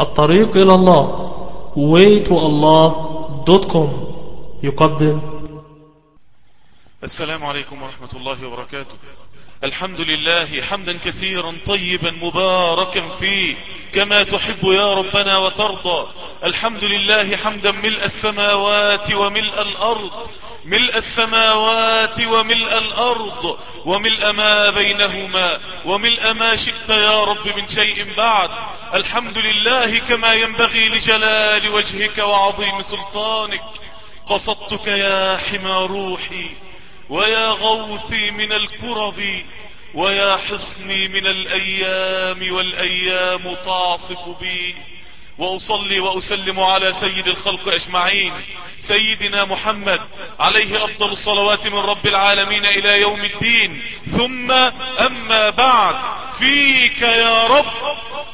الطريق إلى الله. Waytoallah.com يقدم. السلام عليكم ورحمة الله وبركاته. الحمد لله حمدا كثيرا طيبا مباركا فيه كما تحب يا ربنا وترضى. الحمد لله حمدا ملء السماوات وملء الأرض. ملء السماوات وملء الأرض. وملء ما بينهما. وملء ما شئت يا رب من شيء بعد. الحمد لله كما ينبغي لجلال وجهك وعظيم سلطانك. قصدتك يا حمى روحي. ويا غوثي من الكرب ويا حصني من الأيام والأيام تعصف بي. وأصلي وأسلم على سيد الخلق أجمعين سيدنا محمد عليه أفضل الصلوات من رب العالمين إلى يوم الدين. ثم أما بعد فيك يا رب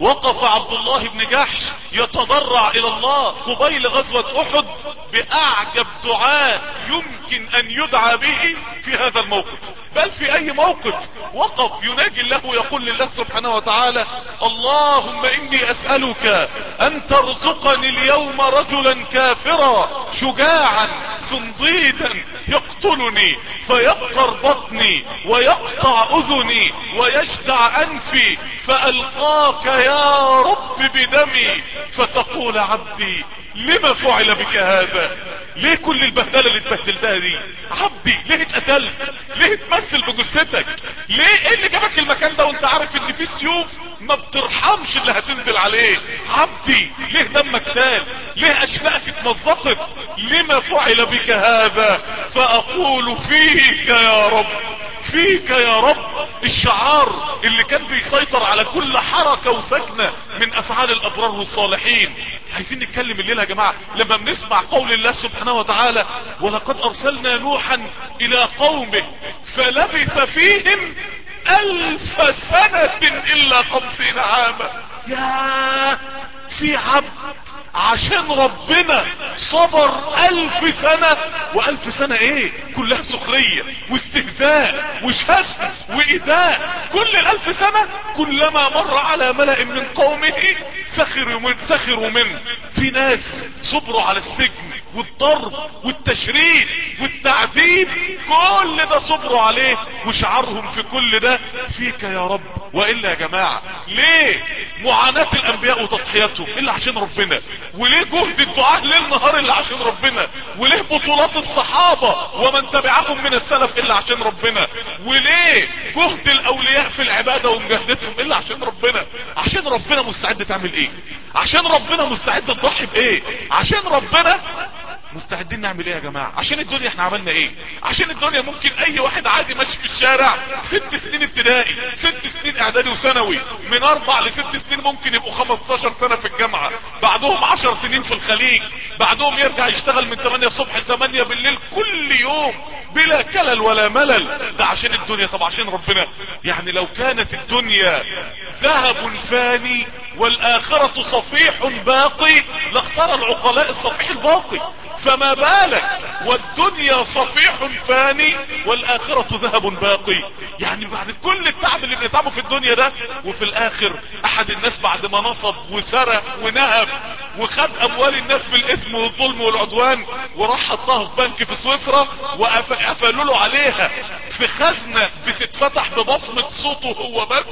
وقف عبد الله بن جحش يتضرع إلى الله قبيل غزوة أحد بأعجب دعاء يمكن أن يدعى به في هذا الموقف. بل في أي موقف وقف يناجي الله ويقول لله سبحانه وتعالى اللهم إني أسألك أن ترزقني اليوم رجلا كافرا شجاعا صنديدا يقتلني فيبقر بطني ويقطع أذني ويجدع أنفي فألقاك يا رب بدمي فتقول عبدي لما فعل بك هذا؟ ليه كل البهدلة اللي اتبهدلتها دي؟ عبدي ليه اتقتلت؟ ليه تمثل بجثتك؟ ليه؟ إيه اللي جابك المكان ده وانت عارف إن في سيوف ما بترحمش اللي هتنزل عليه؟ عبدي ليه دمك سال؟ ليه اشلاءك اتمزقت؟ لما فعل بك هذا؟ فأقول فيك يا رب فيك يا رب الشعار اللي كان بيسيطر على كل حركة وسكنة من أفعال الأبرار والصالحين. عايزين نتكلم الليلة يا جماعة. لما بنسمع قول الله سبحانه وتعالى ولقد أرسلنا نوحا إلى قومه فلبث فيهم ألف سنة إلا خمسين عاما. يا في عبد عشان ربنا صبر ألف سنة وألف سنة إيه؟ كلها سخرية واستهزاء وشتم وإيذاء. كل الألف سنة كلما مر على ملأ من قومه سخروا من سخروا منه. في ناس صبروا على السجن والضرب والتشريد والتعذيب كل ده صبروا عليه وشعارهم في كل ده فيك يا رب. وإلا يا جماعة ليه معاناة الأنبياء وتضحياتهم؟ الا عشان ربنا؟ وليه جهد الدعاء ليل نهار الا عشان ربنا؟ وليه بطولات الصحابة ومن تبعهم من السلف الا عشان ربنا؟ وليه جهد الأولياء في العبادة ومجاهدتهم الا عشان ربنا؟ عشان ربنا مستعد تعمل إيه؟ عشان ربنا مستعد تضحي بإيه؟ عشان ربنا مستعدين نعمل إيه يا جماعة؟ عشان الدنيا إحنا عملنا إيه؟ عشان الدنيا ممكن اي واحد عادي ماشي في الشارع ست سنين ابتدائي ست سنين اعدادي وثانوي من أربع لست سنين ممكن يبقوا 15 سنة في الجامعة بعدهم 10 سنين في الخليج بعدهم يرجع يشتغل من 8 الصبح ل 8 بالليل كل يوم بلا كلل ولا ملل. ده عشان الدنيا طب عشان ربنا. يعني لو كانت الدنيا ذهب فاني والآخرة صفيح باقي لاختار العقلاء الصفيح الباقي. فما بالك؟ والدنيا صفيح فاني والآخرة ذهب باقي. يعني بعد كل التعب اللي بنتعبه في الدنيا ده وفي الآخر أحد الناس بعد ما نصب وسرق ونهب وخد أموال الناس بالإثم والظلم والعدوان وراح حطها في بنك في سويسرا وقفلوا له عليها. في خزنة بتتفتح ببصمة صوته هو بس.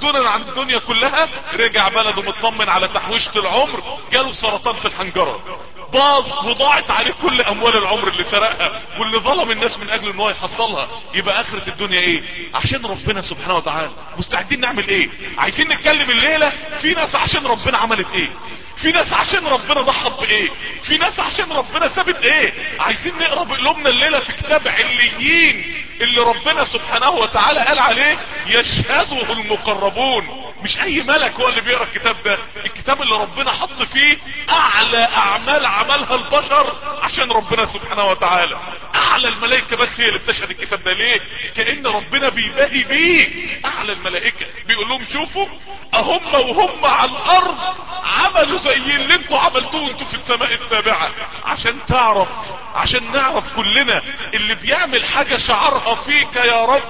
دونا عن الدنيا كلها. رجع بلده مطمن على تحويشة العمر. جاله سرطان في الحنجرة. باظ وضاعت عليه كل أموال العمر اللي سرقها واللي ظلم الناس من أجل إن هو يحصلها. يبقى آخرة الدنيا إيه؟ عشان ربنا سبحانه وتعالى. مستعدين نعمل إيه؟ عايزين نتكلم الليلة؟ في ناس عشان ربنا عملت إيه؟ في ناس عشان ربنا ضحت بإيه؟ في ناس عشان ربنا سابت إيه؟ عايزين نقرا بقلوبنا الليلة في كتاب عليين اللي ربنا سبحانه وتعالى قال عليه يشهده المقربون. مش أي ملك هو اللي بيقرأ الكتاب ده. الكتاب اللي ربنا حط فيه أعلى أعمال عملها البشر عشان ربنا سبحانه وتعالى. أعلى الملائكة بس هي اللي بتشهد الكتاب ده ليه؟ كأن ربنا بيباهي بيه أعلى الملائكة بيقول لهم شوفوا أهم وهم على الأرض عملوا زي اللي أنتوا عملتوه أنتوا في السماء السابعة. عشان تعرف عشان نعرف كلنا اللي بيعمل حاجة شعرها فيك يا رب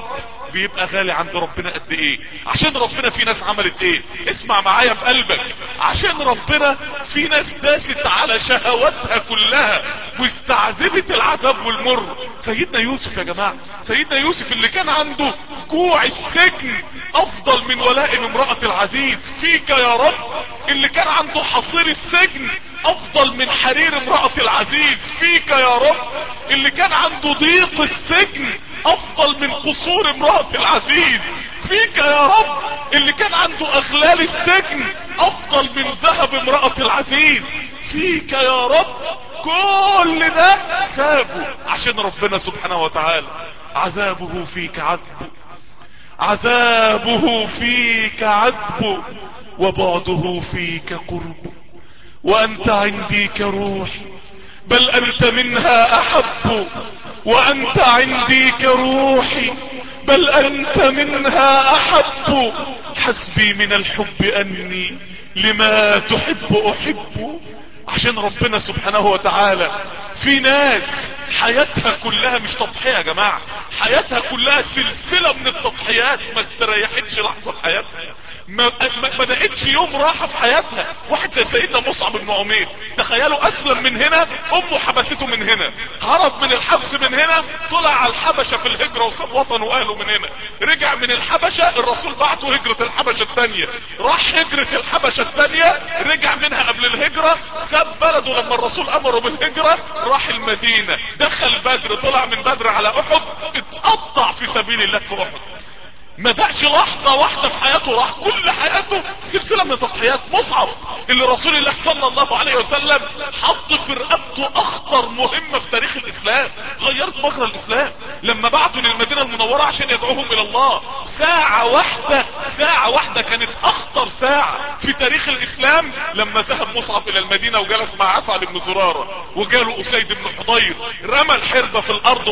بيبقى غالي عند ربنا قد إيه؟ عشان ربنا في ناس عملت إيه؟ اسمع معايا بقلبك عشان ربنا في ناس داست على شهواتها كلها واستعذبت العذاب والمر. سيدنا يوسف يا جماعة سيدنا يوسف اللي كان عنده جوع السجن أفضل من ولاء امرأة العزيز. فيك يا رب اللي كان عنده حصير السجن أفضل من حرير امرأة العزيز. فيك يا رب اللي كان عنده ضيق السجن أفضل من قصور امرأة العزيز. فيك يا رب اللي كان عنده أغلال السجن افضل من ذهب امرأة العزيز. فيك يا رب كل ده سابه عشان ربنا سبحانه وتعالى. عذابه فيك عذبه عذابه فيك عذبه وبعده فيك قربه وأنت عندي كروحي بل أنت منها أحب وأنت عندي كروحي بل أنت منها أحب. حسبي من الحب أني لما تحب أحب. عشان ربنا سبحانه وتعالى في ناس حياتها كلها مش تضحية يا جماعة حياتها كلها سلسلة من التضحيات ما استريحتش لحظة حياتها. ما, ما يوم راحة في حياتها. واحد زي سيدنا مصعب بن عمير. تخيلوا أسلم من هنا أمه حبسته من هنا. هرب من الحبس من هنا طلع على الحبشة في الهجرة وساب وطنه وأهله من هنا. رجع من الحبشة الرسول بعته هجرة الحبشة التانية. راح هجرة الحبشة التانية رجع منها قبل الهجرة ساب بلده لما الرسول أمره بالهجرة راح المدينة. دخل بدر طلع من بدر على أحد اتقطع في سبيل الله في أحد. ما دعش لحظة واحدة في حياته راح كل حياته سلسلة من تضحيات مصعب اللي رسول الله صلى الله عليه وسلم حط في رقبته أخطر مهمة في تاريخ الإسلام غيرت مجرى الإسلام لما بعتوا للمدينة المنورة عشان يدعوهم إلى الله. ساعة واحدة ساعة واحدة كانت أخطر ساعة في تاريخ الإسلام لما ذهب مصعب إلى المدينة وجلس مع اسعد بن زرارة وجاله أسيد بن حضير رمى الحربة في الأرض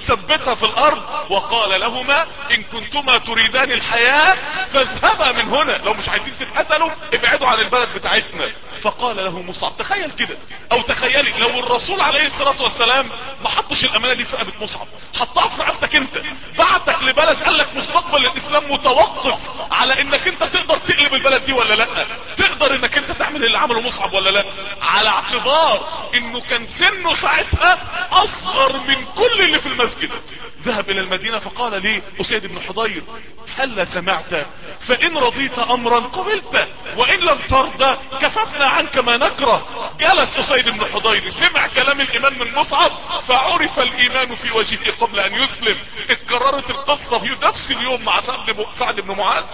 وثبتها في الأرض وقال لهما إن كنتما تريدان الحياة فاذهبا من هنا لو مش عايزين تتقتلوا ابعدوا عن البلد بتاعتنا. فقال له مصعب تخيل كده. أو تخيلي لو الرسول عليه الصلاة والسلام ما حطش الأمانة دي في رقبة مصعب حطها في رقبتك أنت. بعتك لبلد قال لك مستقبل الإسلام متوقف على إنك أنت تقدر تقلب البلد دي ولا لأ؟ تقدر إنك أنت تعمل اللي عمله مصعب ولا لأ؟ على اعتبار إنه كان سنه ساعتها أصغر من كل اللي في المسجد. ذهب إلى المدينة فقال لي أسيد بن حضير هل سمعت؟ فإن رضيت امرا قبلت وإن لم ترضى كففنا عنك ما نكره. جلس اسيد بن حضير سمع كلام الايمان من مصعب فعرف الإيمان في وجهه قبل أن يسلم. اتكررت القصة في نفس اليوم مع سعد بن معاذ.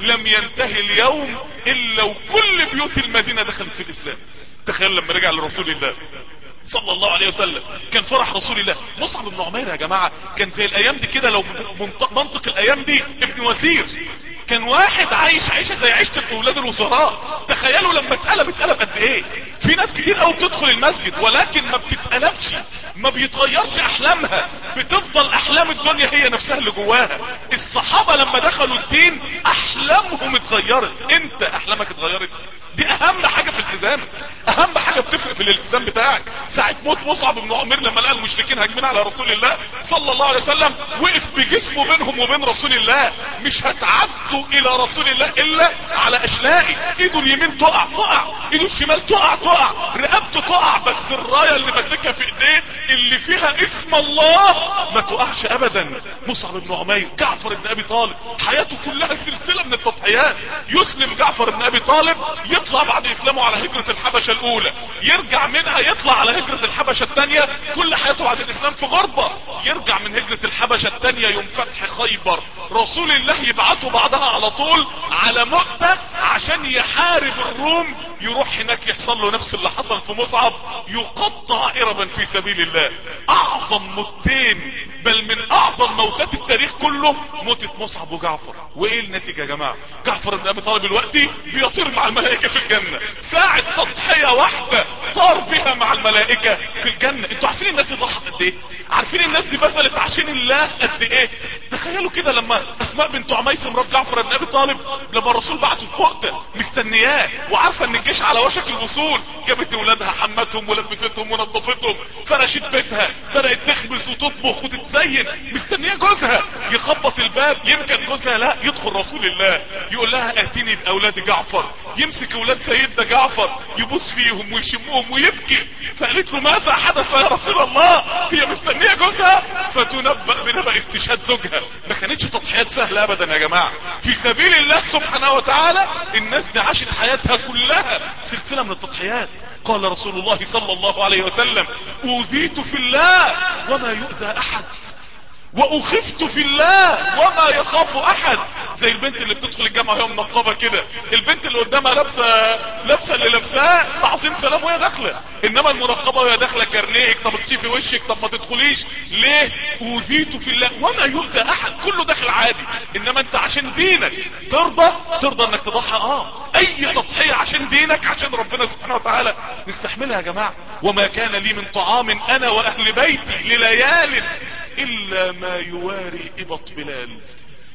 لم ينتهي اليوم إلا وكل بيوت المدينة دخلت في الإسلام. تخيل لما رجع لرسول الله. صلى الله عليه وسلم. كان فرح رسول الله. مصعب بن عمير يا جماعة كان زي الأيام دي كده لو منطق الأيام دي ابن وزير. كان واحد عايش عيشة زي عيشة أولاد الوزراء. تخيلوا لما اتقلب اتقلب قد إيه؟ في ناس كتير قوي بتدخل المسجد ولكن ما بتتقلبش ما بيتغيرش أحلامها. بتفضل أحلام الدنيا هي نفسها اللي جواها. الصحابة لما دخلوا الدين أحلامهم اتغيرت. انت أحلامك اتغيرت؟ دي أهم حاجة في التزامك أهم حاجة بتفرق في الالتزام بتاعك. ساعة موت مصعب بن عمير لما لقى المشركين هاجمين على رسول الله صلى الله عليه وسلم وقف بجسمه بينهم وبين رسول الله مش هتعدوا إلى رسول الله إلا على اشلائي إيده اليمين تقع تقع. إيده الشمال تقع تقع. رقبته تقع. بس الراية اللي ماسكها في إيديه اللي فيها اسم الله ما تقعش ابدا. مصعب بن عمير جعفر بن أبي طالب. حياته كلها سلسلة من التضحيات. يسلم جعفر بن أبي طالب يطلع بعد إسلامه على هجرة الحبشة الأولى. يرجع منها يطلع على هجرة الحبشة الثانية. كل حياته بعد الإسلام في غربة. يرجع من هجرة الحبشة الثانية يوم فتح خيبر. رسول الله يبعته بعدها على طول على مؤتة عشان يحارب الروم يروح هناك يحصل له نفس اللي حصل في مصعب يقطع اربا في سبيل الله. أعظم موتين بل من أعظم موتات التاريخ كله موتة مصعب وجعفر. وإيه النتيجة يا جماعة؟ جعفر بن أبي طالب الوقتي بيطير مع الملائكة في الجنة. ساعة تضحية واحدة طار بها مع الملائكة في الجنة. أنتوا عارفين الناس ضحت قد إيه؟ عارفين الناس دي بذلت عشان الله قد إيه؟ تخيلوا كده لما أسماء بنت عميس مرات جعفر بن أبي طالب لما الرسول بعته في مؤتة مستنياه وعارفة إن الجيش على وشك الوصول جابت اولادها حمتهم ولبستهم ونظفتهم فرشت بيتها بدأت تخبز وتطبخ وتتزين مستنية جوزها يخبط الباب يمكن جوزها لا يدخل رسول الله يقول لها آتيني بأولاد جعفر يمسك أولاد سيدنا جعفر يبوس فيهم ويشمهم ويبكي فقالت له ماذا حدث يا رسول الله؟ هي مستنية جوزها فتنبأ بنبأ استشهاد زوجها. ما كانتش تضحيات سهلة ابدا يا جماعة. في سبيل الله سبحانه وتعالى الناس دي عاشت حياتها كلها سلسلة من التضحيات. قال رسول الله صلى الله عليه وسلم أوذيت في الله وما يؤذى أحد. وأخفت في الله وما يخاف أحد. زي البنت اللي بتدخل الجامعة وهي منقبة كده. البنت اللي قدامها لابسه لابسة اللي لابساه تعظيم سلام وهي داخلة. إنما المنقبه وهي داخلة كارنيك طب تشوفي وشك طب ما تدخليش. ليه؟ أوذيت في الله وما يؤذى أحد. كله داخل عادي. إنما أنت عشان دينك ترضى ترضى إنك تضحي. آه. أي تضحيه عشان دينك عشان ربنا سبحانه وتعالى. نستحملها يا جماعة. وما كان لي من طعام أنا وأهل بيتي لليال إلا ما يواري إبط بلال.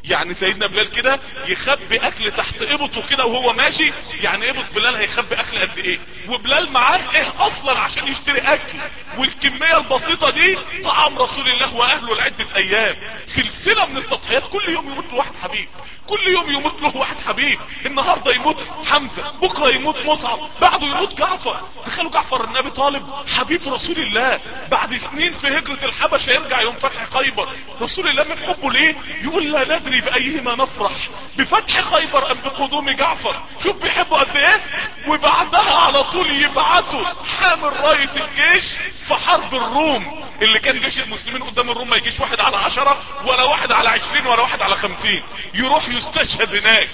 يعني سيدنا بلال كده يخبي أكل تحت إبطه كده وهو ماشي يعني إبط بلال هيخبي أكل قد إيه؟ وبلال معاه إيه أصلا عشان يشتري أكل. والكمية البسيطة دي طعام رسول الله وأهله لعدة أيام. سلسلة من التضحيات كل يوم يموت واحد حبيب. كل يوم يموت له واحد حبيب. النهاردة يموت حمزة بكرة يموت مصعب بعده يموت جعفر. تخيلوا جعفر النبي طالب حبيب رسول الله. بعد سنين في هجرة الحبشة يرجع يوم فتح خيبر. رسول الله من حبه ليه؟ يقول لا ندري بأيهما نفرح. بفتح خيبر أم بقدوم جعفر. شوف بيحبه قد إيه؟ وبعدها على طول يبعته حامل راية الجيش في حرب الروم. اللي كان جيش المسلمين قدام الروم ما يجيش واحد على عشرة ولا واحد على عشرين ولا واحد على خمسين. يروح يستشهد هناك.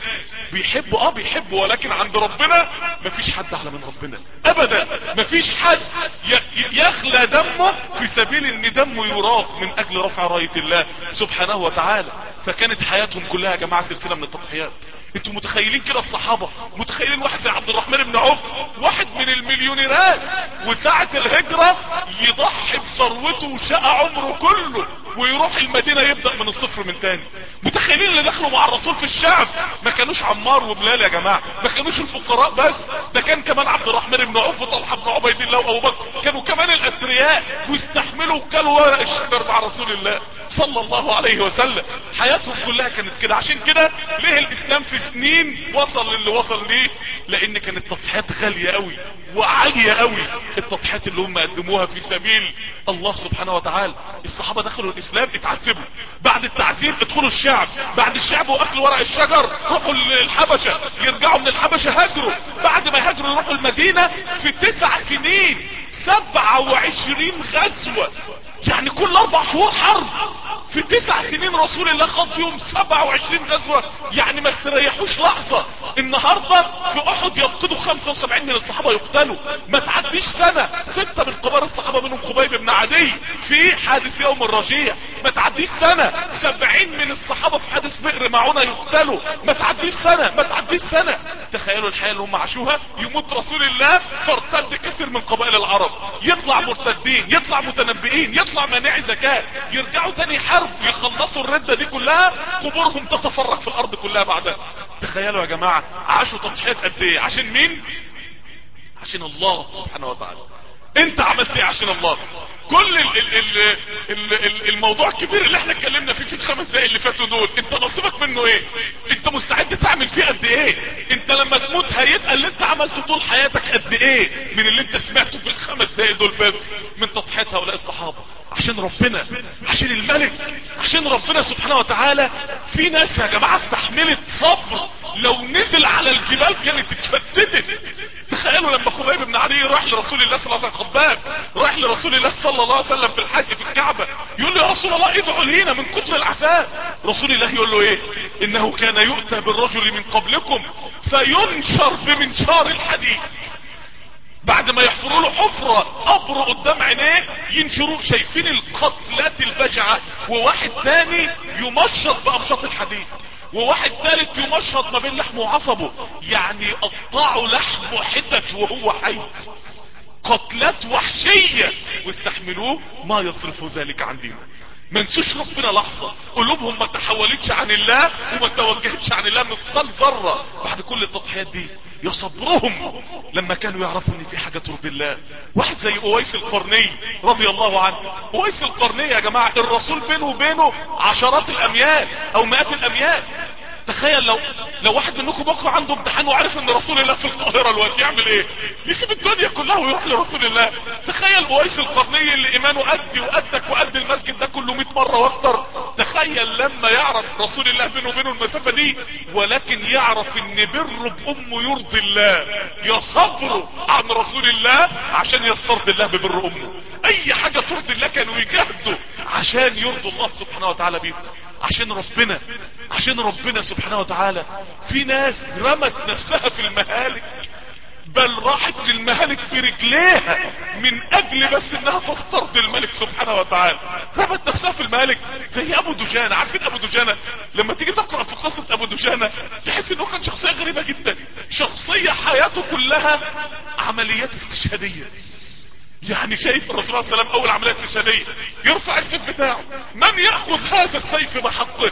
بيحبه آه بيحبه ولكن عند ربنا مفيش حد أعلى من ربنا. ابدا مفيش حد يخلى دمه في سبيل إن دمه يراق من أجل رفع راية الله سبحانه وتعالى. فكانت حياتهم كلها يا جماعة سلسلة من التضحيات. أنتوا متخيلين كده الصحابة؟ متخيلين واحد زي عبد الرحمن بن عوف؟ واحد من المليونيرات. وساعة الهجرة يضحي بثروته وشقى عمره كله. ويروح المدينة يبدأ من الصفر من تاني. متخيلين اللي دخلوا مع الرسول في الشعب؟ ما كانوش عمار وبلال يا جماعة. ما كانوش الفقراء بس. ده كان كمان عبد الرحمن بن عوف وطلحة بن عبيد الله وأبو بكر. كانوا كمان الأثرياء واستحملوا وكلوا ورق الشجر مع رسول الله صلى الله عليه وسلم. حياتهم كلها كانت كده. عشان كده ليه الإسلام في سنين وصل للي وصل ليه؟ لأن كانت تضحيات غالية قوي وعالية قوي التضحيات اللي هم قدموها في سبيل الله سبحانه وتعالى. الصحابة دخلوا الإسلام اتعذبوا. بعد التعذيب ادخلوا الشعب. بعد الشعب واكلوا ورق الشجر روحوا الحبشة يرجعوا من الحبشة هاجروا. بعد ما هاجروا يروحوا المدينة في تسع سنين سبعة وعشرين غزوة. يعني كل أربع شهور حرب. في تسع سنين رسول الله خاض بيهم 27 غزوة. يعني ما استريحوش لحظة. النهاردة في أحد يفقدوا 75 من الصحابة يقتلوا. ما تعديش سنة. ستة من كبار الصحابة منهم خبيب بن عدي في حادث يوم الرجيع. ما تعديش سنة. 70 من الصحابة في حادث بئر معونة يقتلوا. ما تعديش سنة. ما تعديش سنة. تخيلوا الحياة اللي هم عاشوها. يموت رسول الله ترتد كثير من قبائل العرب. يطلع مرتدين يطلع متنبئين يطلع مانعي زكاة. يرجعوا تاني حرب يخلصوا الردة دي كلها قبورهم تتفرق في الأرض كلها بعدها تخيلوا يا جماعة عاشوا تضحيات قد إيه؟ عشان مين؟ عشان الله سبحانه وتعالى. أنت عملت إيه عشان الله؟ كل ال ال ال ال ال الموضوع الكبير اللي إحنا اتكلمنا فيه في الخمس دقايق اللي فاتوا دول أنت نصيبك منه إيه؟ أنت مستعد تعمل فيه قد إيه؟ أنت لما تموت هيبقى اللي أنت عملته طول حياتك قد إيه؟ من اللي أنت سمعته في الخمس دقايق دول بس. من تضحيات هؤلاء الصحابة عشان ربنا عشان الملك عشان ربنا سبحانه وتعالى. في ناس يا جماعة استحملت صبر. لو نزل على الجبال كانت اتفتتت. تخيلوا لما خبيب بن عدي راح لرسول الله صلى الله عليه وسلم خباب راح لرسول الله صلى الله عليه وسلم في الحج في الكعبة. يقول له يا رسول الله ادعوا لينا من كتر العذاب. رسول الله يقول له إيه؟ إنه كان يؤتى بالرجل من قبلكم فينشر بمنشار الحديد. بعد ما يحفروا له حفرة قبر قدام عينيه ينشروا شايفين القتلات البشعة وواحد تاني يمشط بأمشاط الحديد. وواحد ثالث يمشط ما بين لحمه وعصبه. يعني يقطعوا لحمه حتت وهو حي. قتلات وحشية. واستحملوه ما يصرف ذلك عن دينه. ما نسوش ربنا لحظة. قلوبهم ما تحولتش عن الله وما توجهتش عن الله مثقال ذرة. بعد كل التضحيات دي يا صبرهم. لما كانوا يعرفوا إن في حاجة ترضي الله. واحد زي أويس القرني رضي الله عنه. أويس القرني يا جماعة الرسول بينه وبينه عشرات الأميال أو مئات الأميال. تخيل لو لو واحد منكم بكرة عنده امتحان وعارف إن رسول الله في القاهرة الوقت يعمل إيه؟ يسيب الدنيا كلها ويروح لرسول الله. تخيل أويس القرني اللي إيمانه قدي وقدك وقد المسجد ده كله 100 مرة وأكتر. تخيل لما يعرف رسول الله بينه وبينه المسافة دي ولكن يعرف إن بره بأمه يرضي الله. يا صبره عن رسول الله عشان يسترضي الله ببر أمه. أي حاجة ترضي الله كانوا يجاهدوا عشان يرضوا الله سبحانه وتعالى بيهم. عشان ربنا عشان ربنا سبحانه وتعالى. في ناس رمت نفسها في المهالك بل راحت للمهالك برجليها من أجل بس إنها تسترضي الملك سبحانه وتعالى. رمت نفسها في المهالك زي أبو دجانة. عارفين أبو دجانة؟ لما تيجي تقرأ في قصة أبو دجانة تحس إنه كان شخصية غريبة جدا. شخصية حياته كلها عمليات استشهادية. يعني شايف الرسول عليه السلام أول عملية استشهادية يرفع السيف بتاعه. من يأخذ هذا السيف بحقه؟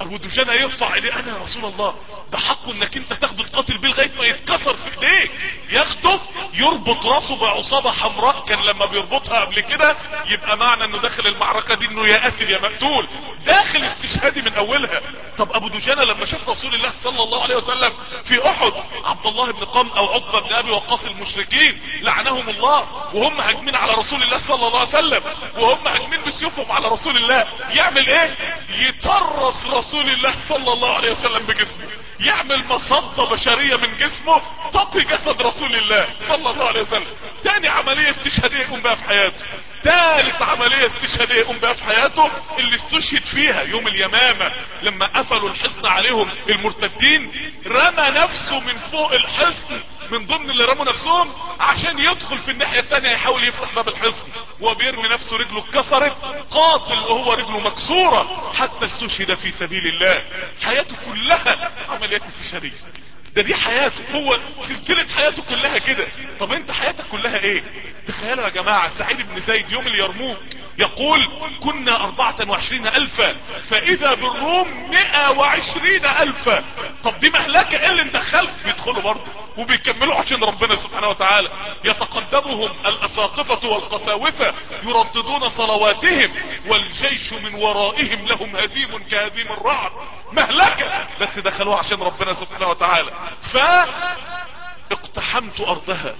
أبو دجانة يرفع ايديه أنا يا رسول الله ده حقه إنك أنت تاخده تقاتل بيه لغايه ما يتكسر في إيديك. ياخده يربط راسه بعصابة حمراء. كان لما بيربطها قبل كده يبقى معنى إنه داخل المعركة دي إنه يا قاتل يا مقتول. داخل استشهادي من أولها. طب أبو دجانة لما شاف رسول الله صلى الله عليه وسلم في أحد عبد الله بن قام أو عقبة بن أبي وقاص المشركين لعنهم الله وهم هاجمين على رسول الله صلى الله عليه وسلم وهم هاجمين بسيوفهم على رسول الله يعمل إيه؟ يطرس رسول الله صلى الله عليه وسلم بجسمه يعمل مصدة بشرية من جسمه تقي جسد رسول الله صلى الله عليه وسلم تاني عملية استشهادية يقوم بها في حياته. ثالث عملية استشهادية يقوم بها في حياته اللي استشهد فيها يوم اليمامة لما قفلوا الحصن عليهم المرتدين رمى نفسه من فوق الحصن من ضمن اللي رموا نفسهم عشان يدخل في الناحية التانية يحاول يفتح باب الحصن. وبيرمي نفسه رجله اتكسرت قاتل وهو رجله مكسورة حتى استشهد في سبيل الله. حياته كلها عمليات استشهادية. ده دي حياته. هو سلسلة حياته كلها كده. طب انت حياتك كلها إيه؟ تخيلوا يا جماعة سعيد بن زيد يوم اليرموك يقول كنا أربعة وعشرين الفا فإذا بالروم مئة وعشرين الفا. طب دي مهلكة إيه اللي ندخلت بيدخلوا برضه وبيكملوا عشان ربنا سبحانه وتعالى. يتقدمهم الأساقفة والقساوسة يرددون صلواتهم والجيش من ورائهم لهم هزيم كهزيم الرعد. مهلكة بس دخلوها عشان ربنا سبحانه وتعالى. فاقتحمت أرضها.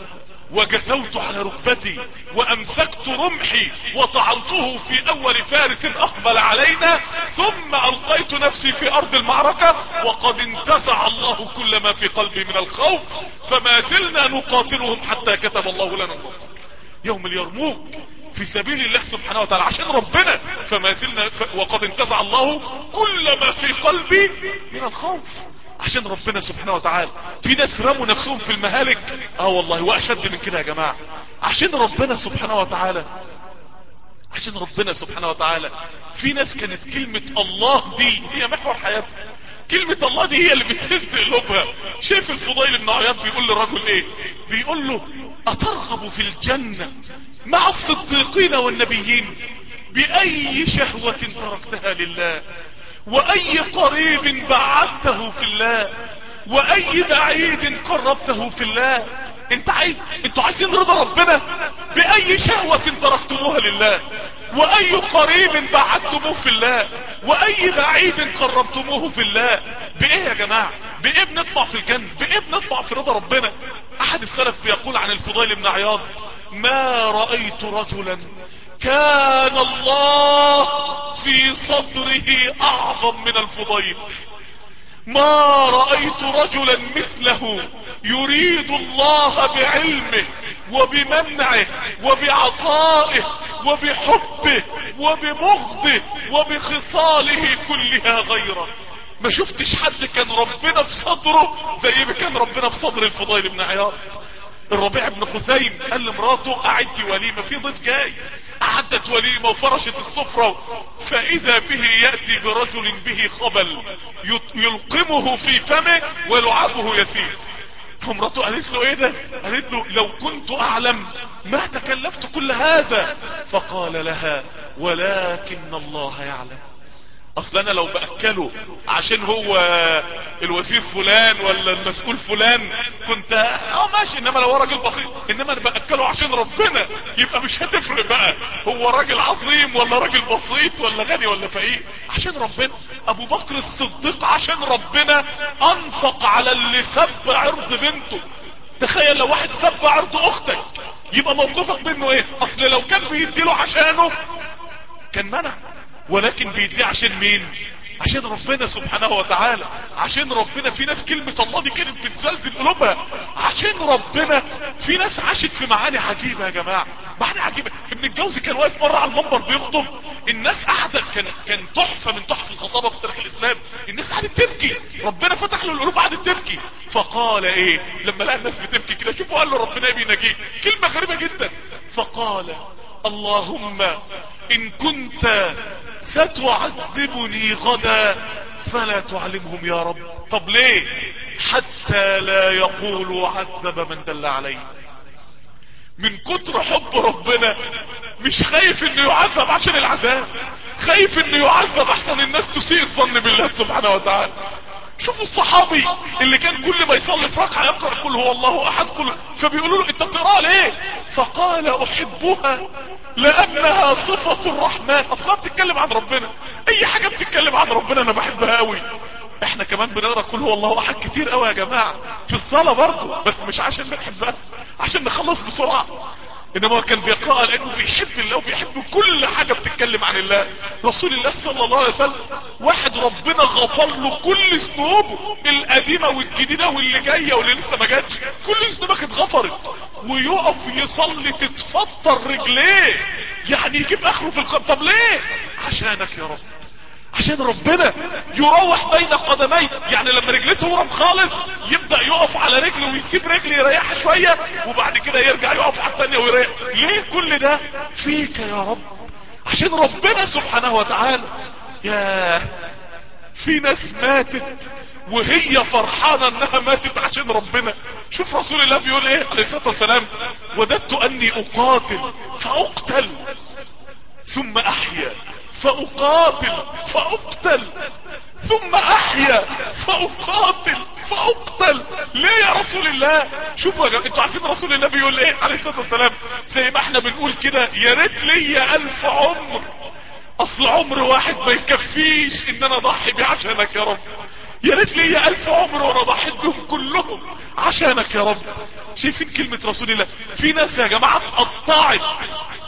وجثوت على ركبتي وأمسكت رمحي وطعنته في أول فارس أقبل علينا ثم ألقيت نفسي في أرض المعركة وقد انتزع الله كل ما في قلبي من الخوف فما زلنا نقاتلهم حتى كتب الله لنا النصر. يوم اليرموك في سبيل الله سبحانه وتعالى عشان ربنا فما زلنا ف... وقد انتزع الله كل ما في قلبي من الخوف. عشان ربنا سبحانه وتعالى. في ناس رموا نفسهم في المهالك. آه والله وأشد من كده يا جماعة. عشان ربنا سبحانه وتعالى. عشان ربنا سبحانه وتعالى. في ناس كانت كلمة الله دي هي محور حياتها. كلمة الله دي هي اللي بتهز قلوبها. شايف الفضيل بن عياض بيقول للرجل إيه؟ بيقول له أترغب في الجنة مع الصديقين والنبيين بأي شهوة تركتها لله؟ وأي قريب بعدته في الله وأي بعيد قربته في الله. انت عايز أنتوا عايزين رضا ربنا؟ بأي شهوة تركتموها لله. وأي قريب بعدتموه في الله وأي بعيد قربتموه في الله. بإيه يا جماعة؟ بإيه بنطمع في الجنة؟ بإيه بنطمع في رضا ربنا؟ أحد السلف بيقول عن الفضيل بن عياض ما رأيت رجلا كان الله في صدره أعظم من الفضيل. ما رأيت رجلا مثله يريد الله بعلمه وبمنعه وبعطائه وبحبه وببغضه وبخصاله كلها غيره. ما شفتش حد كان ربنا في صدره زي ما كان ربنا في صدر الفضيل بن عياض. الربيع بن خثيم قال لمراته أعدي وليمة في ضيف جاي أعدت وليمة وفرشت السفرة فإذا به يأتي برجل به خبل يلقمه في فمه ولعابه يسير. فمراته قالت له إيه ده؟ قالت له لو كنت أعلم ما تكلفت كل هذا. فقال لها ولكن الله يعلم. أصل أنا لو بأكله عشان هو الوزير فلان ولا المسؤول فلان كنت آه ماشي. إنما لو راجل بسيط إنما أنا بأكله عشان ربنا يبقى مش هتفرق بقى. هو راجل عظيم ولا راجل بسيط ولا غني ولا فقير؟ عشان ربنا. أبو بكر الصديق عشان ربنا أنفق على اللي سب عرض بنته. تخيل لو واحد سب عرض أختك يبقى موقفك منه إيه؟ أصل لو كان بيديله عشانه كان منع. ولكن بيديه عشان مين؟ عشان ربنا سبحانه وتعالى. عشان ربنا في ناس كلمة الله دي كانت بتزلزل قلوبها. عشان ربنا في ناس عاشت في معاني عجيبة يا جماعة. معاني عجيبة. ابن الجوزي كان واقف مرة على المنبر بيخطب. الناس قاعدة كان كان تحفة من تحف الخطابة في تاريخ الإسلام. الناس قاعدة تبكي. ربنا فتح له القلوب قاعدة تبكي. فقال إيه؟ لما لقى الناس بتبكي كده شوفوا قال له ربنا بينجيك كلمة غريبة جدا. فقال اللهم إن كنت ستعذبني غدا فلا تعلمهم يا رب. طب ليه؟ حتى لا يقولوا عذب من دل عليه. من كتر حب ربنا مش خايف إنه يعذب عشان العذاب خايف إنه يعذب أحسن الناس تسيء الظن بالله سبحانه وتعالى. شوفوا الصحابي اللي كان كل ما يصلي في ركعة يقرأ قل هو الله أحد كل فبيقولوا له إنت بتقرا ليه فقال أحبها لأنها صفة الرحمن. أصلا بتتكلم عن ربنا. أي حاجة بتتكلم عن ربنا أنا بحبها قوي إحنا كمان بنقرأ كل هو الله أحد كتير قوي يا جماعة. في الصلاة برضه بس مش عشان بنحبها عشان نخلص بسرعة. إنما هو كان بيقرأها لأنه بيحب الله وبيحب كل حاجة بتتكلم عن الله. رسول الله صلى الله عليه وسلم واحد ربنا غفر له كل ذنوبه القديمة والجديدة واللي جاية واللي لسه ما جاتش كل ذنوبك اتغفرت. ويقف يصلي تتفطر رجليه يعني يجيب آخره في القلب طب ليه؟ عشانك يا رب. عشان ربنا يروح بين قدميه يعني لما رجليه تورم خالص يبدأ يقف على رجله ويسيب رجله يريحها شوية وبعد كده يرجع يقف على التانية ويريح. ليه كل ده؟ فيك يا رب. عشان ربنا سبحانه وتعالى يا في ناس ماتت وهي فرحانة إنها ماتت عشان ربنا. شوف رسول الله بيقول إيه؟ عليه الصلاة والسلام وددت أني أقاتل فأقتل. ثم أحيا فأقاتل فأقتل. ثم أحيا فأقاتل فأقتل. ليه يا رسول الله؟ شوفوا يا جماعة أنتوا عارفين رسول الله بيقول إيه؟ عليه الصلاة والسلام. زي ما إحنا بنقول كده يا ريت ليا ألف عمر. أصل عمر واحد ما يكفيش إن أنا أضحي بيه عشانك يا رب. يا ريت ليا ألف عمر وأنا ضحيت كلهم عشانك يا رب. شايفين كلمة رسول الله؟ في ناس يا جماعة اتقطعت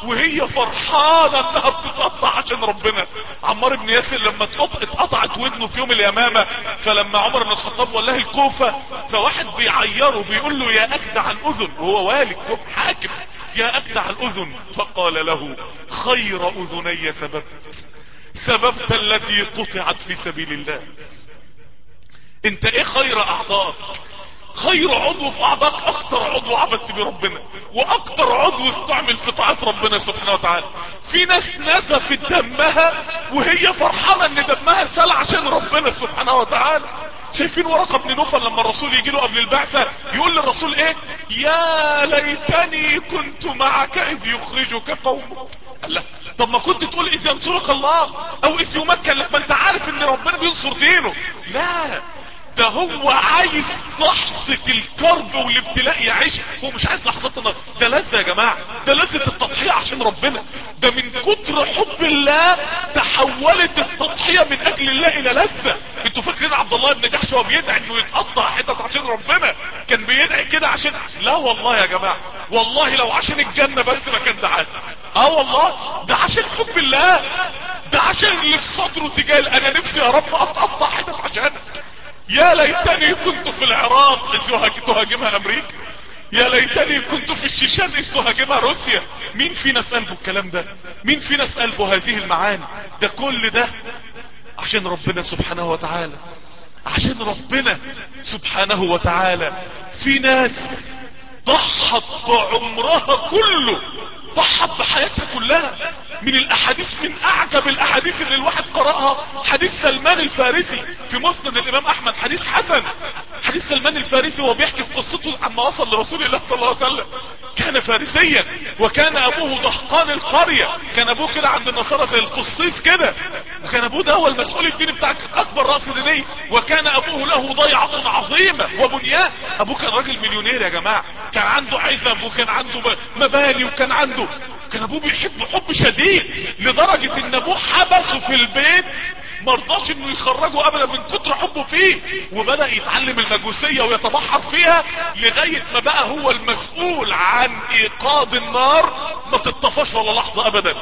وهي فرحانة إنها بتتقطع عشان ربنا. عمار بن ياسر لما اتقطعت ودنه في يوم اليمامة فلما عمر بن الخطاب ولاه الكوفة فواحد بيعيره بيقول له يا اجدع الاذن وهو والي كوف حاكم يا اجدع الاذن فقال له خير أذني سببت سببت التي قطعت في سبيل الله. انت إيه خير اعضائك خير عضو في اعضائك أكتر عضو عبدت بيه ربنا وأكتر عضو استعمل في طاعة ربنا سبحانه وتعالى. في ناس نزفت دمها وهي فرحانة ان دمها سال عشان ربنا سبحانه وتعالى. شايفين ورقة بن نوفل لما الرسول يجي له قبل البعثة يقول للرسول إيه؟ يا ليتني كنت معك إذ يخرجك قومك. قال له طب ما كنت تقول إذ ينصرك الله أو إذ يمكن لك. ما انت عارف إن ربنا بينصر دينه. لا. ده هو عايز لحظة الكرب والابتلاء يعيش هو مش عايز لحظات النار ده لذة يا جماعة. ده لذة التضحية عشان ربنا. ده من كتر حب الله تحولت التضحية من أجل الله إلى لذة. أنتوا فاكرين عبد الله بن جحش هو بيدعي إنه يتقطع حتت عشان ربنا؟ كان بيدعي كده عشان لا والله يا جماعة. والله لو عشان الجنة بس ما كان دعاه. آه والله. ده عشان حب الله. ده عشان اللي في صدره تجاه أنا نفسي يا رب أتقطع حتت عشانك يا ليتني كنت في العراق اذ تهاجمها أمريكا يا ليتني كنت في الشيشان اذ تهاجمها روسيا. مين فينا في قلبه الكلام ده؟ مين فينا في قلبه هذه المعاني؟ ده كل ده عشان ربنا سبحانه وتعالى. عشان ربنا سبحانه وتعالى. في ناس ضحت بعمرها كله ضحت بحياتها كلها من الأحاديث من أعجب الأحاديث اللي الواحد قرأها. حديث سلمان الفارسي في مسند الإمام أحمد حديث حسن. حديث سلمان الفارسي وهو بيحكي في قصته عما وصل لرسول الله صلى الله عليه وسلم. كان فارسيا وكان أبوه دهقان القرية. كان أبوه كده عند النصارى زي القصيص كده. وكان أبوه ده هو المسؤول الديني بتاع أكبر رأس ديني. وكان أبوه له ضيعة عظيمة وبنيان. أبوه كان راجل مليونير يا جماعة. كان عنده عزب وكان عنده مباني وكان عنده كان أبوه بيحبه حب شديد لدرجة إن أبوه حبسه في البيت مرضاش إنه يخرجه ابدا من كتر حبه فيه وبدأ يتعلم المجوسية ويتبحر فيها لغاية ما بقى هو المسؤول عن ايقاد النار. ما تطفاش ولا لحظة ابدا.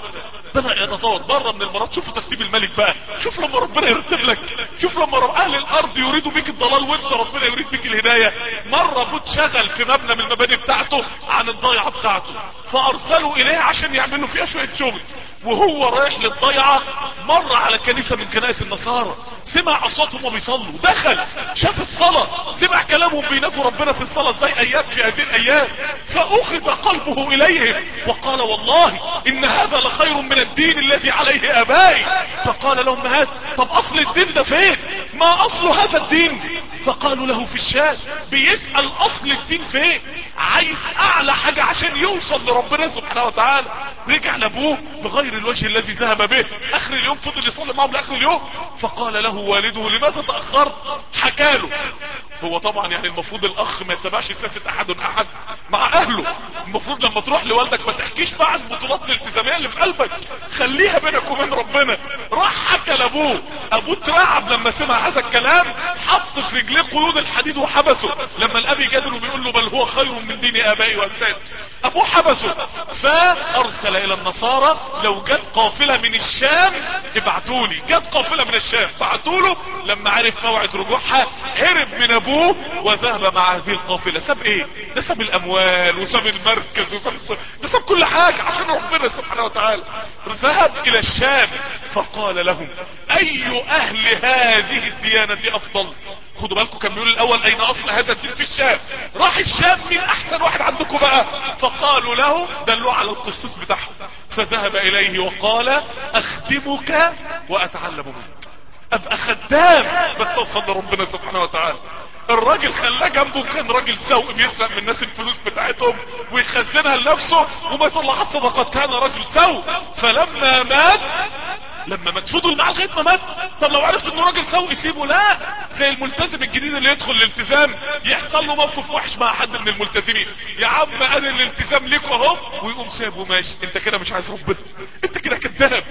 بدأ يتطور مرة من المرات شوفوا ترتيب الملك بقى. شوف لما ربنا يرتب لك. شوف لما رب أهل الأرض يريدوا بيك الضلال وانت ربنا يريد بيك الهداية. مرة ابوه اتشغل في مبنى من المباني بتاعته عن الضيعة بتاعته. فأرسلوا إليه عشان يعملوا فيها شوية شغل. وهو رايح للضيعة مر على كنيسة من كنائس النصارى سمع أصواتهم وبيصلوا دخل شاف الصلاة سمع كلامهم بيناجوا ربنا في الصلاة إزاي أيام في هذه الأيام فأخذ قلبه إليهم وقال والله إن هذا لخير من الدين الذي عليه آبائي. فقال لهم هذا طب أصل الدين ده فين؟ ما أصل هذا الدين؟ فقالوا له في الشام بيسأل أصل الدين فين؟ عايز أعلى حاجة عشان يوصل لربنا سبحانه وتعالى. رجع لأبوه بغير الوجه الذي ذهب به. آخر اليوم فضل يصلي معهم لآخر اليوم. فقال له والده لماذا تأخرت؟ حكاله. هو طبعا يعني المفروض الأخ ما يتبعش سياسة أحد أحد مع أهله. المفروض لما تروح لوالدك ما تحكيش بقى عن البطولات الالتزامية اللي في قلبك. خليها بينك وبين ربنا. راح حكى لأبوه. أبوه اترعب لما سمع هذا الكلام. حط في رجليه قيود الحديد وحبسه. لما الأب يجادل وبيقول له بل هو خير من دين آبائي وأجدادي. ابوه حبسه فأرسل إلى النصارى لو جت قافلة من الشام ابعتولي. جت قافلة من الشام بعتوله. لما عرف موعد رجوعها هرب من أبوه وذهب مع هذه القافلة. ساب إيه؟ ده ساب الأموال وساب المركز وساب الصف ده ساب كل حاجة عشان ربنا سبحانه وتعالى. ذهب إلى الشام فقال لهم أي أهل هذه الديانة أفضل؟ خدوا بالكم كان بيقول الأول أين أصل هذا الدين في الشام؟ راح الشام مين أحسن واحد عندكم بقى؟ فقالوا له دلوا على القصص بتاعهم. فذهب إليه وقال أخدمك وأتعلم منك. أبقى خدام. بس اوصل لربنا سبحانه وتعالى. الراجل خلاه جنبه كان راجل سوء بيسرق من الناس الفلوس بتاعتهم ويخزنها لنفسه وما يطلعش صدقات. كان رجل سوء. فلما مات لما مات فضل معاه لغايه ما مات. طب لو عرفت إنه راجل سوء يسيبه لا. زي الملتزم الجديد اللي يدخل الالتزام يحصل له موقف وحش مع حد من الملتزمين. يا عم ادي الالتزام ليك أهو ويقوم سابه ماشي أنت كده مش عايز ربنا. أنت كده كذاب.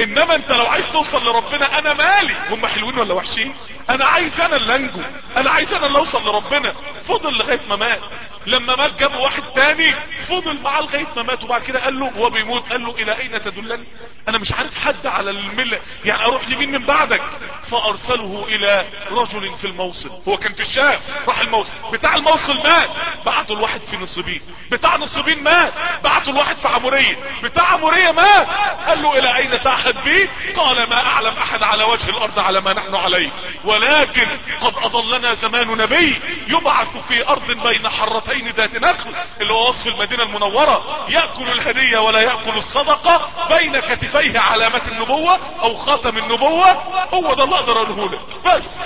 إنما أنت لو عايز توصل لربنا أنا مالي. هم حلوين ولا وحشين؟ أنا عايز أنا اللي انجو أنا عايز أنا اللي أوصل لربنا. فضل لغاية ما مات. لما مات جاب واحد تاني فضل معاه لغاية ما مات وبعد كده قال له وهو بيموت؟ قال له إلى أين تدلني؟ أنا مش عارف حد على الملة. يعني أروح لمين من بعدك؟ فأرسله إلى رجل في الموصل. هو كان في الشام راح الموصل. بتاع الموصل مات. بعته الواحد في نصيبين. بتاع نصيبين مات. بعته الواحد في عمورية. بتاع عمورية مات. قال له إلى أين تعهد بي؟ قال ما أعلم أحد على وجه الأرض على ما نحن عليه. ولكن قد أضلنا زمان نبي يبعث في أرض بين حرتين ذات نخل اللي هو وصف المدينة المنورة. يأكل الهدية ولا يأكل الصدقة بين كتفيه علامة النبوة أو خاتم النبوة. هو ده أقدر اقوله لك بس